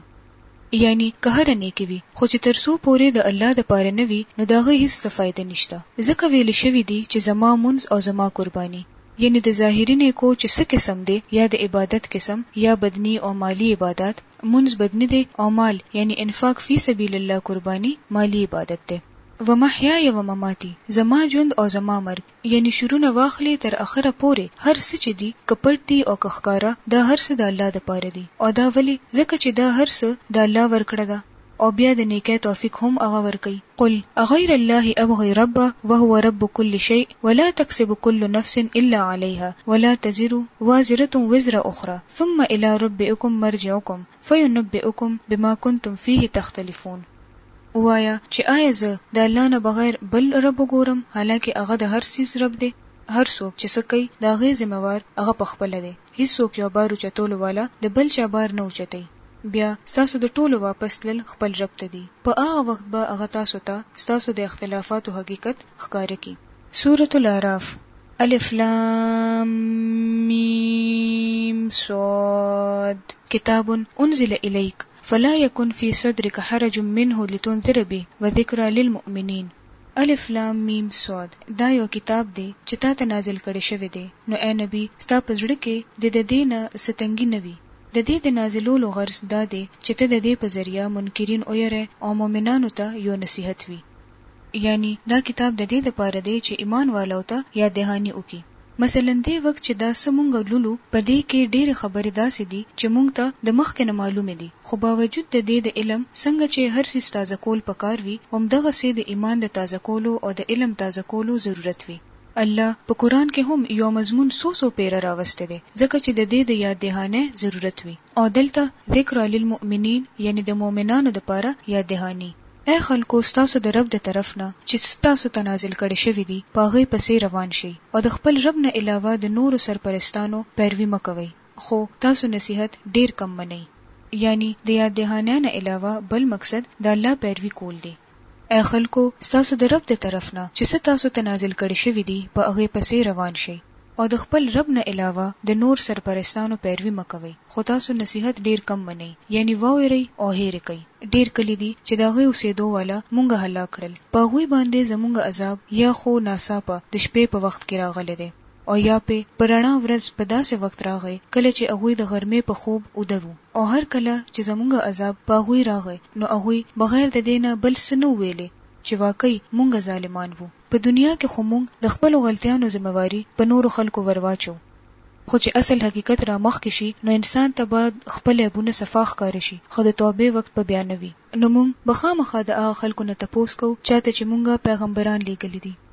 یعنی که هره نیکي وي خو چې تر څو پورې د الله د پاره نه وي نو د هغې هیڅ څه فایده نشته، ځکه ویل شوي دي چې زما مونځ او زما قرباني، یعنی د ظاهري نیکو چې څه قسم دی یا د عبادت قسم یا بدني او مالي عبادات، مونځ بدني دی او مال یعنی انفاق فی سبیل الله قرباني مالي عبادت دی. ومحیای ومماتی، زما ژوند او زما مرګ، یعنی شروع نه واخلی تر اخره پوری هر څه چی دی که پټ دی او که ښکاره دا هر څه د الله د پاره دی او دا ولی ځکه چی دا هر څه د الله ورکړه ده او بیا د نیکی توفیق هم هغه ورکوی قل اغیر الله ابغی ربا وهو رب کل شیء ولا تکسب کل نفس الا علیها ولا تزر وازرة وزر اخری ثم الی ربکم مرجعکم فینبئکم بما کنتم فیه تختلفون. ووایه چې آیا زه د الله نه بغیر بل رب وګورم حالانکه هغه د هر څیز رب دی؟ هر څوک چې څه کوي د هغې ذمه وار هغه په خپله دی، هیڅوک یو بار اوچتولو والا د بل چا بار نه اوچتوي، بیا ستاسو د ټولو واپس تلل خپل رب ته دي، په هغه وخت به هغه تاسو ته ستاسو د اختلافاتو حقیقت ښکاره کړي. سورة الاعراف، الف لام میم ص، کتاب انزل الیک، فلا يكن في صدرک حرج منه لتنذر به وذکری للمؤمنین. الف لام میم صاد دا یو کتاب دی چې تا ته نازل کړی شوی دی نو ای نبی ستا په زړه کې دې د دې نه څه تنګي نه وي. د دې د نازلولو غرض دا دی چې ته د دې په ذریعه منکرین ویری او مؤمنانو ته یو نصیحت وي. یعنی دا کتاب ددې لپاره دی چې ایمان والو ته یاد دهانی وکړي. مثلا دې وخت چې دا څه مونږ لولو په دې کې ډېرې خبرې داسې دي چې مونږ ته د مخکې نه معلومې دي خو باوجود ددې د علم څنګه چې هر څیز تازه کول پکار وي همدغسې د ایمان د تازه کولو او د علم تازه کولو ضرورت وي. الله په قرآن کې هم یو مضمون څو څو پېره راوستی دی ځکه چې ددې د یاد دهانۍ ضرورت وي. او دلته ذکرا للمؤمنین یعنی د مؤمنانو دپاره یاد دهانی. ای خلکو ستاسو د رب د طرف نه چی څه تاسو ته نازل کړی شوی دی په هغی پسی روان شی او د خپل رب نه علاوه د نورو سرپرستانو پیروی مه کوی خو تاسو نصیحت ډیر کم منی یعنی د یاد دهانۍ نه علاوه بل مقصد د الله پیروی کول دی. اې خلکو! ستاسو د رب د طرف نه چې څه تاسو ته نازل کړي شوي دي په هغې پسې روان شئ او د خپل رب نه علاوه د نور سرپرستانو پیروي مه کوئ، خو تاسو نصیحت ډېر کم منئ، یعنې واورئ او هېر یې کړئ، ډېر کلي دي چې د هغې اوسېدو والا مونږ هلاک کړل، په هغوی باندې زمونږ عذاب یا خو ناڅاپه د شپې په وخت کې راغلی دی. او یا پۀ په رڼا ورځ په داسې وخت راغی کله چې هغوی د غرمې په خوب اودر وو او هر کله چې زمونږ عذاب په هغوی راغی نو هغوی بغیر د دې نه بل څه نه وو ویلي چې واقعي مونږ ظالمان وو په دنیا کې خو مونږ د خپلو غلطیانو ذمه واري په نورو خلکو ور واچو خو چې اصل حقیقت را مخکې شي نو انسان ته به خپل عیبونه صفا ښکاره شي خو د توبې وخت به بیا نه وي نو مونږ به خامخا د هغه خلکو نه تپوس کوو چاته چې مونږ پیغمبران لېږلي دي.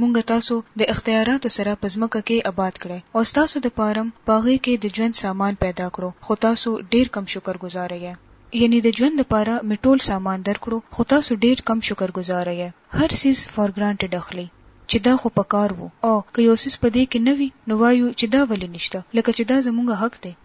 مونږ تاسو د اختیاراتو سره په ځمکه کې اباد کړی او ستاسو د پارم په هغې کې د ژوند سامان پیدا کړو خو تاسو ډیر کم شکر ګزاره یی. یعنی د ژوند لپاره می ټول سامان درکړو خو تاسو ډیر کم شکر ګزاره یی هر څیز فار ګرانټیډ اخلی چی دا خو پکار وو او که یو څیز په دی کی نه وی نو وایو چی دا ولی نشته لکه چی دا زمونږ حق دی.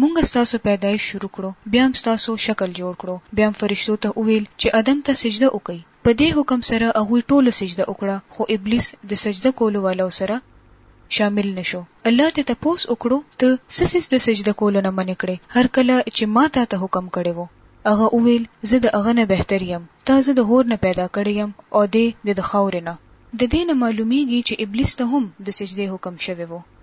مونږ ستاسو پیدایش شروع کړو، بیا هم ستاسو شکل جوړ کړو، بیا هم فرشتو ته وویل چې ادم ته سجده وکړئ، په دې حکم سره هغوی ټولو سجده وکړه خو ابلیس د سجده کولو والو سره شامل نه شو، الله ترې تپوس وکړو ته څه څیز د سجده کولو نه منع کړې، هر کله چې ما تاته حکم کړی وو هغه وویل زه د هغه نه بهتر یم، تا زه د هور نه پیدا کړی یم او دی د د خاورې نه. ددې نه معلومیږي چې ابلیس ته هم د سجدې حکم شوی وو.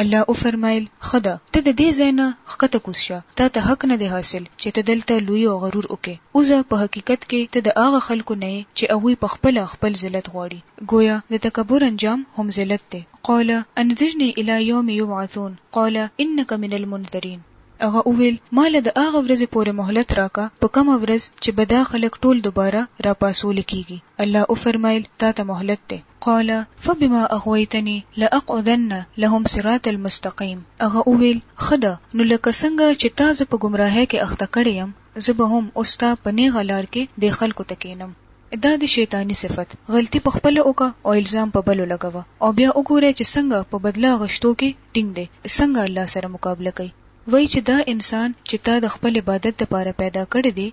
الله وفرمایل، ښه ده، ته د دې ځای نه ښکته کوز شه، تا ته حق نه دی حاصل چې ته دلته لویي او غرور وکړې، وځه، په حقیقت کې ته د هغه خلکو نه یې چې هغوی په خپله خپل ذلت غواړي، ګویا د تکبر انجام هم ذلت دی. قال انذرني الی یوم یبعثون قال انک من المنذرین. هغه وویل، ما له د هغه ورځې پورې مهلت راکړه په کومه ورځ چې به دا خلک ټول دوباره راپاڅول کیږي، الله وفرمایل، تا ته مهلت دی. قال فبما اغويتني لاقعدن لهم صراط المستقيم هغه وويل، ښه ده نو لکه څنګه چې تا زه په ګمراهۍ کې اخته کړی يم زه به هم اوس ستا په نېغه لار کې دې خلکو ته کېنم. دا دې شيطاني صفت، غلطي په خپله وکړه او الزام په بلو لګوه او بيا وګوری چې څنګه په بدله اغشتو کې ټينګ دی، څنګه الله سره مقابله کوي. وايي چې دا انسان چې تا د خپل عبادت دپاره پيدا کړی دی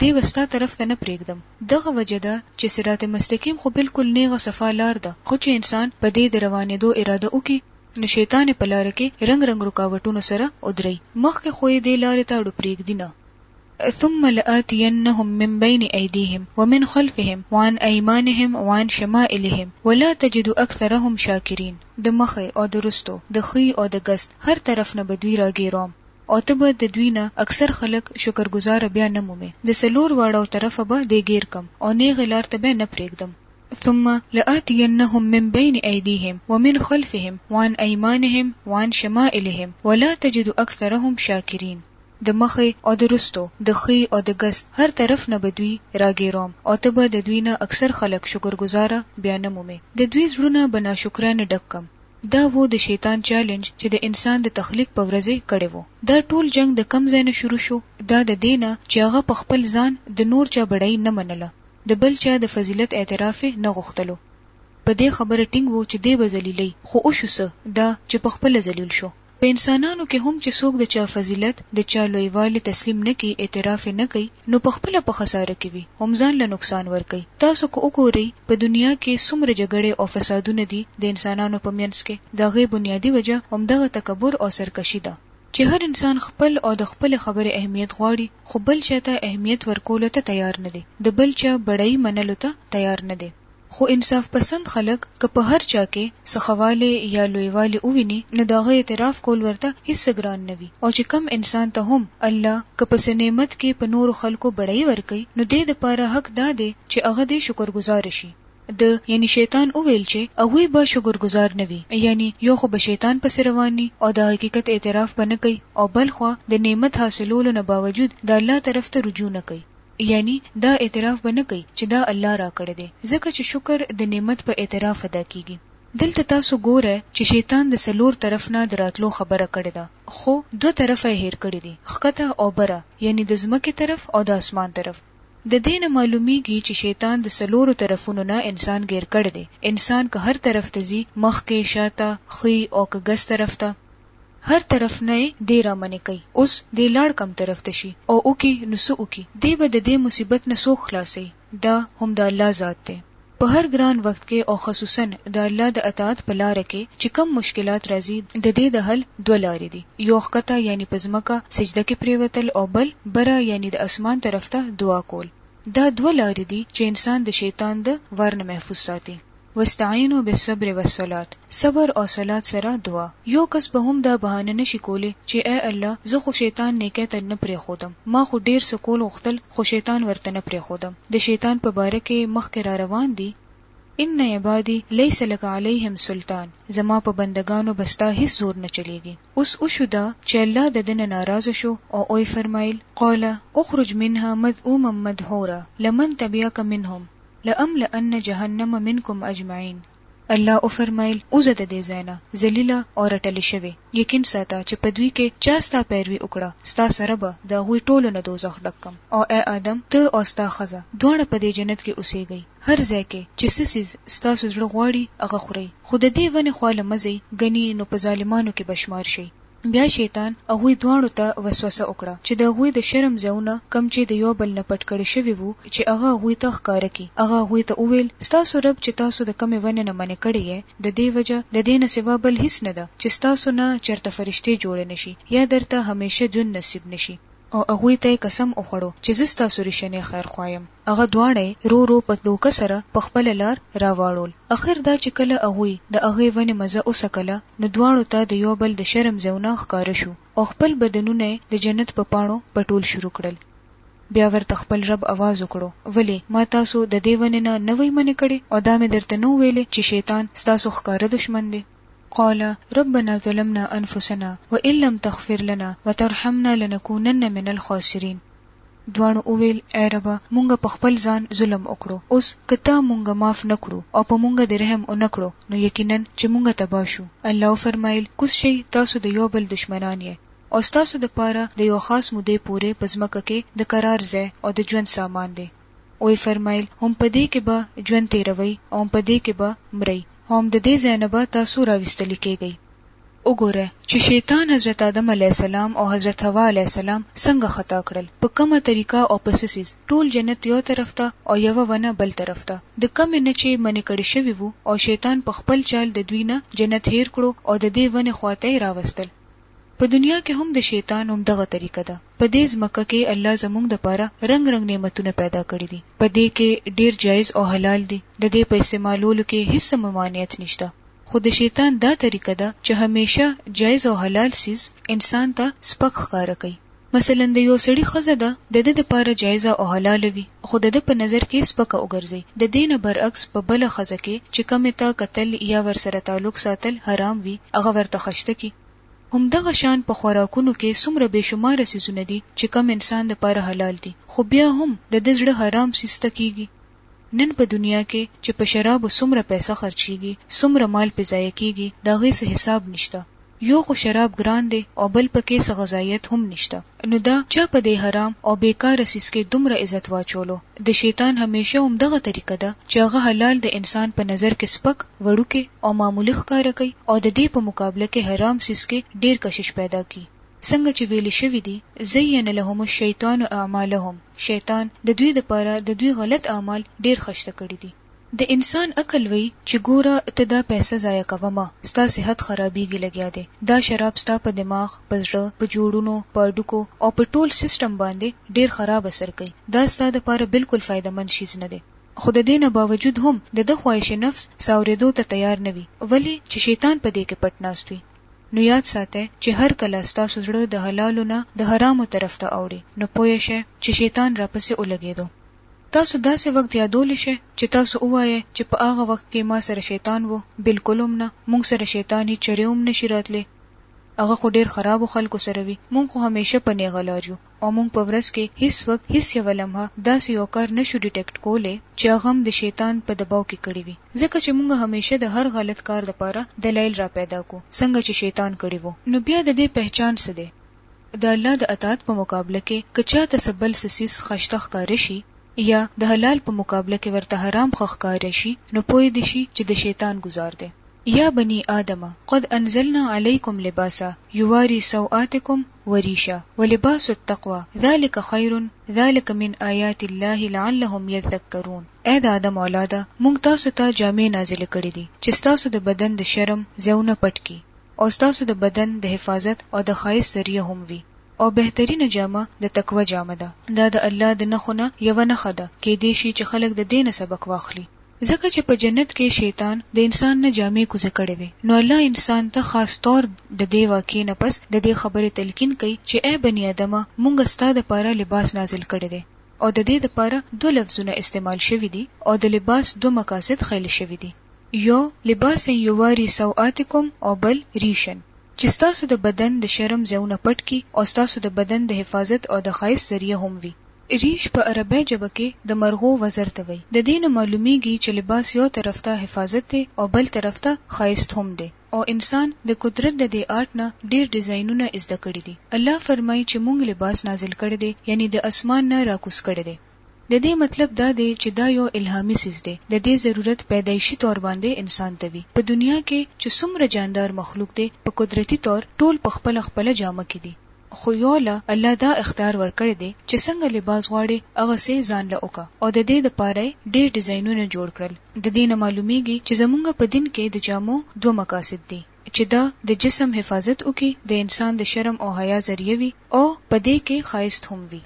دی به ستا طرف ته نه پرېږدم دغه وجه ده چې صراط مستقیم خو بلکل نېغه صفا لار ده خو چې انسان په دې د روانېدو اراده وکړي نو شیطان یې په لاره کې رنګ رنګ رکاوټونو سره ودروي مخکې خو یې دې لارې ته اړو پرېږدي نه. ثم لآتینهم من بین ایدیهم ومن خلفهم وعن ایمانهم وعن شمائلهم ولا تجد اکثرهم شاکرین د مخه او د وروسته، د ښي او د ګست هر طرف نه به دوی راګېروم او ته به د دوی نه اکثر خلک شکر ګزار بیا نه مومې، د څلور واړو طرفه به دې ګیر کړم او نیغې لار ته به نه پریږدم. ثم لآتینهم من بین ایدیهم ومن خلفهم وعن ایمانهم وعن شمائلهم ولا تجد اکثرهم شاکرین، د مخې او د وروستو، د ښي او د ګس هر طرف نه به دوی راګیروم او ته به د دوی نه اکثر خلک شکر ګزار بیا نه مومې، د دوی زړونه به ناشکرانې ډک کړم دا وو د شیطان چالنج چې د انسان د تخلیق په ورځ یې کړی وو. دا ټول جنګ د کوم ځای نه شروع شو؟ دا د دې نه چې هغه په خپل ځان د نور چا بډایي نه منله، د بل چا د فضیلت اعتراف یې نه غوښتلو. په دې خبره ټینګ وو چې دی به ذلیلوي، خو وشو څه؟ دا چې په خپله ذلیل شو. په انسانانو کې هم چې څوک د چا فضیلت، د چا لویوالی تسلیم نه کړي، اعتراف یې نه کوي، نو په خپله په خساره کې وي، هم ځان له نقصان ورکوي. تاسو که وګورئ په دنیا کې څومره جګړې او فسادونه دي د انسانانو په منځ کې، د هغې بنیادي وجه همدغه تکبر او سرکشي ده، چې هر انسان خپل او د خپلې خبرې اهمیت غواړي، خو بل چا ته اهمیت ورکولو ته تیار نه دی، د بل چا بډایي منلو ته تیار نه دی. خو انصاف پسند خلک که په هر چا کې څه ښهوالی يا لويوالی وويني نو د هغه اعتراف کول ورته هيڅ څه ګران نه وي او چې کوم انسان ته هم الله که په څه نعمت کې په نورو خلکو بډايي ورکوي نو ددې لپاره حق دا دی چې هغه دې شکرګزار شي. ده، يعنې شيطان، وويل چې هغوی به شکرګزار نه وي، يعنې يو خو به شيطان پسې روان وي او د حقيقت اعتراف به نه کوي او بل خوا د نعمت حاصلولو نه باوجود د الله طرف ته رجوع نه کوي. یعنی دا اعتراف به نه کوي چې دا الله راکړی دی ځکه چې شکر د نعمت په اعتراف ادا کیږي. دلته تاسو ګورئ چې شیطان د څلور طرف نه د راتلو خبره کړې ده خو دوه طرفه یې هیر کړي دي ښکته او بره یعنی د ځمکې طرف او د اسمان طرف. د دې نه معلومیږي چې شیطان د څلورو طرفونو نه انسان ګیر کړی دی انسان که هر طرف ته ځي مخکې، شاته، ښي او که ګس طرف ته هر طرف نه یې دی را منع کړئ اوس دی لاړ کوم طرف ته شي او وکړي نو څه وکړي دی به د دی مصیبت نه څوک خلاصوي دا هم د الله ذات دی په هر ګران وخت کې او خصوصاً د الله د اطاعت په لاره کې چې کوم مشکلات راځي د دی د حل دوه لارې دي یو ښکته یعنی په ځمکه سجده کې پریوتل او بل بره یعنی د اسمان طرف ته دعا کول دا دوه لارې دي چې انسان د شیطان د وار نه محفوظ ساتي. واستعینو بالصبر والصلات، صبر او صلات سره دعا، یو کس به هم دا بهانه نه شي کولی چې ای الله زه خو شیطان نیکۍ ته نه پرېښودم، ما خو ډېر څه کول غوښتل خو شیطان ورته نه پرېښودم، د شیطان په باره کې مخکې را روان دي، ان عبادی لیس لک علیهم سلطان، زما په بندګانو به ستا هیڅ زور نه چلیږي، اوس وشو دا چې الله د ده نه ناراضه شو او ویې فرمایل، قال اخرج منها مذءوما مدحورا لمن تبعک منهم، لأملأن جهنم منکم اجمعین، الله وفرمایل، وځه د دې ځای نه ذلیله او رټل شوې، یقین ساته چې په دوی کې چا ستا پیروي وکړه ستا سره به د هغوی ټولو نه دوزخ ډک کړم، او ای آدم ته او ستا ښځه دواړه په دې جنت کې اوسېږئ، هر ځای کې چې څه څیز ستاسو زړه غواړي هغه خورئ، خو د دې ونې خوا له مه ځئ ګني نو په ظالمانو کې به شمار شئ. بیا شیطان هغوی دواړو ته وسوسه وکړه چې د هغوی د شرم ځایونه کوم چې د یو بل نه پټ کړي شوي وو چې هغه هغوی ته ښکاره کړي. هغه هغوی ته وویل، ستاسو رب چې تاسو د کومې ونې نه منع کړي یئ د دې وجه د دې نه سوا بل هیڅ نه ده چې ستاسو نه چرته فرشتې جوړې نه شي یا درته همیشه ژوند نصیب نه شي. او هغوی ته یې قسم وخوړو چې زه ستاسو ریښنی خیرخوا یم. هغه دواړه یې رو رو په دوکه سره په خپله لار را واړول. اخر دا چې کله هغوی د هغې ونې مزه وڅکله نو دواړو ته د یو بل د شرم ځایونه ښکاره شو او خپل بدنونه یې د جنت په پاڼو پټول شروع کړل. بیا ورته خپل رب اواز وکړو، ولې ما تاسو د دې ونې نه نه وئ منع کړې او دا مې درته نه وو ویلې چې شیطان ستاسو ښکاره دښمن دی؟ قال ربنا ظلمنا انفسنا وان لم تغفر لنا وترحمنا لنکونن من الخاسرین دواړو وویل ای ربه مونږ په خپل ځان ظلم وکړو اوس که تا مونږ معاف نه کړو او په مونږ دې رحم ونه کړو نو یقینا چې مونږ تباه شو الله وفرمایل کوز شئ تاسو د یو بل دښمنان یئ او ستاسو دپاره د یوه خاص مودې پورې په ځمکه کې د قرار ځای او د ژوند سامان دی. او ئې فرمائيل، هم په دې کښې به ژوند تېروئ او هم په دې کښې به مرئ او هم د دې ځای نه به تاسو راوستلي کېږئ. وګوره چې شېطان حضرت آدم عليه السلام او حضرت حواء عليه السلام څنګه خطا کړل، په کومه طريقه او په څه څيز، ټول جنت يو طرف ته او يوه ونه بل طرف ته، د کومې نه چې منع کړې شوې وو او شېطان په خپل چال د دوی نه جنت هېر کړو او د دې ونې خوا ته ئې راوستل. په دنیا کې هم د شیطان هم دغه طریقه ده په دې ځمکه کې الله زمونږ د پاره رنګ رنګ نعمتونه پیدا کړی دي په دې کې ډیر جایز او حلال دي د دې په استعمالولو کې هیڅ ممانعت نشته خو د شیطان دا طریقه ده چې همیشه جایز او حلال سیز انسان ته سپک ښکاره کوي مثلاً د يو سړي ښځه ده د ده دپاره جايزه او حلاله وي خو د ده په نظر کې سپکه وګرځي د دې نه برعکس په بله ښځه کې چې کومې ته کتل يا ورسره تعلق ساتل حرام وي هغه ورته خشته کړي. هم دغه شان په خوراکونو کې څومره بې شماره څيزونه دي چې کوم انسان دپاره حلال دي خو بيا هم د ده زړه حرام څيز ته کيږي. نن په دنیا کې چې په شرابو څومره پیسه خرچیږي، څومره مال پرې ضایع کیږي د هغې څه حساب نشته. یو خو شراب ګران دی او بل په کې څه غذایت هم نشته. نو دا چا په دې حرام او بې کاره څیزکې دومره عزت واچولو؟ د شیطان همیشه هم دغه طریقه ده چې هغه حلال د انسان په نظر کې سپک، وړوکی او معمولي ښکاره کوي او د دې په مقابله کې حرام څیزکې ډیر کشش پیدا کړي. څنګه چې ویل شوي دي، زین لهم الشیطان اعمالهم، شیطان د دوی لپاره د دوی غلط اعمال ډېر خشته کړي دي. د انسان عقل وایي چې ګوره ته دا پیسه ضایع کوه مه، ستا صحت خرابېږي لګیا دی، دا شراب ستا په دماغ، په زړه، په جوړونو، په هډوکو او په ټول سیسټم باندې ډېر خراب اثر کوي، دا ستا لپاره بالکل فایده مند شیز نه دی. خو د دې نه باوجود هم د ده خواهش نفس سه اورېدو ته تیار نه وي، ولې چې شیطان په دې کې پټ ناست وي. نو یاد ساتئ چې هر کله ستاسو زړه د حلالو نه د حرامو طرف ته اوړي نو پوه شئ چې شیطان راپسې ولګېدو. تاسو داسې وخت یادولی شئ چې تاسو ووایئ چې په هغه وخت کې ما سره شیطان و؟ بلکل هم نه، موږ سره شیطان هیڅ چرې هم نشي راتلی، هغه خو ډېر خرابو خلکو سره وي، موږ خو همېشه په نېغه لار یو، او موږ په ورځ کې هیڅ وخت هیڅ یوه لمحه داسې یو کار نه شو ډیټیکټ کولی چې هغه هم د شیطان په دباو کې کړی وي ځکه چې موږ همیشه د هر غلط کار لپاره دلایل را پیدا کړو څنګه چې شیطان کړي وو. نو بیا د دې پهچان څه دی؟ د الله د اطاعت په مقابله کې که چا ته څه بل څه څیز خشته ښکاره شي یا د حلال په مقابله کې ورته حرام ښه ښکاره شي نو پوه دې شي چې د شیطان ګوزار دی. یا بنی آدم قد انزلنا علیکم لباسا یواری سوآتکم وریشه ولباس التقوی ذلک خیر ذلک من آیات الله لعلهم یذکرون اې د آدم اولاده موږ تاسو ته جامې نازلې کړې دي چې ستاسو د بدن د شرم ځایونه پټ کړي او ستاسو د بدن د حفاظت او د ښایست ذریعه هم وي او بهترینه جامه د تقوی جامه ده دا د الله د نښو نه یوه نښه ده کیدای شي چې خلک د دې نه سبق واخلي ځکه چې په جنت کې شیطان د انسان نه جامې کوزې کړې وې نو الله انسان ته خاص طور د دې واقعې نه پس د دې خبرې تلقین کوي چې ای بني آدمه مونږ ستا د پاره لباس نازل کړی دی او د دې د پاره دوه لفظونه استعمال شوي دي او د لباس دوه مقاصد ښیل شوي دي یو لباس یواری سوآتکم او بل ریشن چې ستاسو د بدن د شرم ځایونه پټ کړي او ستاسو د بدن د حفاظت او د ښایست ذریعه هم وي. ریش په عربۍ ژبه کې د مرغو وزر ته وایي. د دې نه معلومېږي چې لباس یو طرف ته حفاظت دی او بل طرف ته ښایست هم دی او انسان د قدرت د دې آرټ نه ډېر ډیزاینونه ازده کړي دي. الله فرمایي چې مونږ لباس نازل کړی دی یعنې د اسمان نه راکوز کړی دی. د دې مطلب دا دی چې دا یو الهامي څیز دی، د دې ضرورت پیدایشي طور باندې انسان ته وي. په دنیا کې چې څومره جاندار مخلوق دی په قدرتي طور ټول په خپله خپله جامه کې دي. خو يو له الله دا اختيار ورکړی دی چې څنګه لباس غواړې هغسې يې ځان له وکړه او د دې لپاره يې ډېر ډيزاينونه جوړ کړل د دې نه معلومېږي چې زمونږ په دين کې د جامو دوه مقاصد دي چې دا د جسم حفاظت وکړي د انسان د شرم او حيا ذريعه وي او په دې کې ښايست هم وي.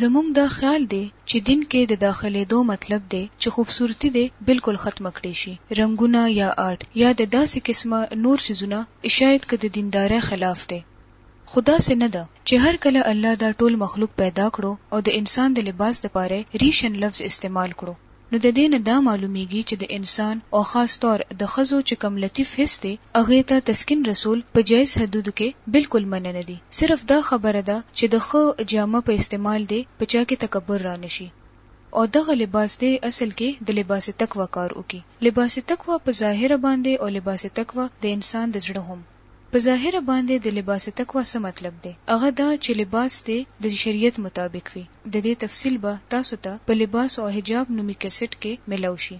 زمونږ دا خيال دی چې دين کې د داخلېدو مطلب دی چې خوبصورتي دې بلکل ختمه کړې شي رنګونه يا آرټ يا د داسې قسمه نور څيزونه شايد که د ديندارۍ خلاف دی خو داسې نه ده چې هر کله الله دا ټول مخلوق پیدا کړو او د انسان د لباس لپاره یې ریشن لفظ استعمال کړو نو د دې نه دا معلومیږي چې د انسان او خاص طور د ښځو چې کوم لطیف حس دی هغې ته تسکین رسول په جایز حدودو کې بلکل منع نه دي صرف دا خبره ده چې د ښه جامه په استعمال دې په چا کې تکبر را نه شي او دغه لباس دې اصل کې د لباس تقوا کار وکړي لباس تقوا په ظاهره باندې او لباس تقوا د انسان د زړه هم په ظاهره باندې د لباس تقوی څه مطلب دی؟ هغه دا چې لباس دې د شریعت مطابق وي. د دې تفصیل به تاسو ته په لباس او حجاب نومي کیسټ کې ملاو شي.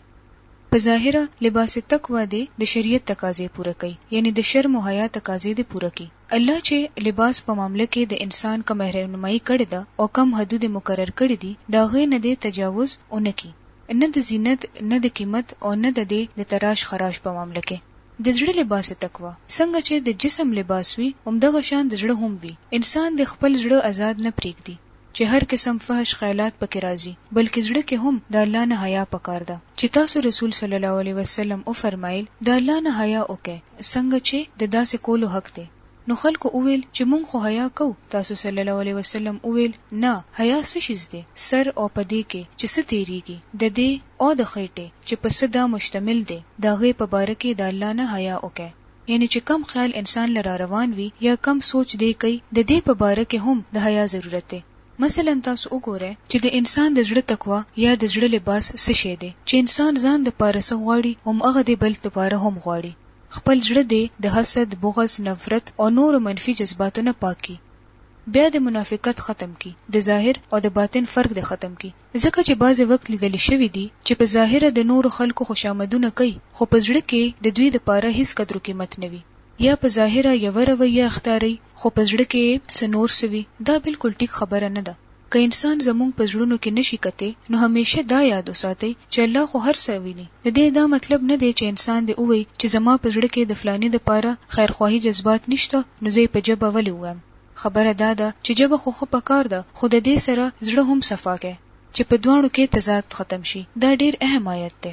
په ظاهره لباس تقوی دې د شریعت تقاضې پوره کړي، یعنې د شرم او حیا تقاضې دې پوره کړي. الله چې لباس په معامله کې د انسان کومه رهنمایي کړې ده او کوم حدود یې مقرر کړي دي، د هغې نه دې تجاوز ونه کړي، نه د زینت، نه د قیمت او نه د دې د تراش خراش په معامله کې. د زړه لباس تقوا څنګه چې د جسم لباس وي همدغه شان د زړه هم وي انسان دې خپل زړه ازاد نه پرېږدي چې هر قسم فحش خيالات پکې راځي بلکې زړه کې هم د الله نه حيا پکار ده چې تاسو رسول صلی الله عليه وسلم وفرمايل د الله نه حيا وکړئ څنګه چې د داسې کولو حق دی نو خلکو وويل چې مونږ خو حيا کوو تاسو صلی الله عليه وسلم وويل نه حيا څه شيز دی سر او په دې کې چې څه تېرېږي د دې او د خيټې چې په څه دا مشتمل دی د هغې په باره کې د الله نه حيا وکړئ. يعنې چې کوم خيال انسان له راروان وي يا کوم سوچ دی کوي د دې په باره کې هم د حيا ضرورت دی. مثلاً تاسو وګورئ چې د انسان د زړه تقوا يا د زړه لباس څه شی دی. چې انسان ځان د پاره څه غواړي هماغه دې بل د پاره هم غواړي. خپل زړه دې د حسد، بغض، نفرت او نورو منفي جذباتو نه پاک کړي. بيا دې منافقت ختم کړي، د ظاهر او د باطن فرق دې ختم کړي. ځکه چې بعضې وخت لیدل شوي دي چې په ظاهره د نورو خلکو خوشامدونه کوي خو په زړه کې د دوی د پاره هیڅ قدروقیمت نه وي یا په ظاهره یوه رویه اختیاروي خو په زړه کې یې څه نور څه وي دا بلکل ټیک خبره نه ده که انسان زمونږ په زړونو کې نه شي کتی نو همیشه دا یاد وساتئ چې الله خو هر څه ویني د دې دا مطلب نه دی چې انسان دې ووایي چې زما په زړه کې د فلاني د پاره خیرخواهي جذبات نشته نو زه یې په ژبه ولې ووایم خبره دا ده چې ژبه خو ښه پکار ده خو د دې سره زړه هم صفا کړئ چې په دواړو کې تضاد ختم شي دا ډېر اهم آیت دی.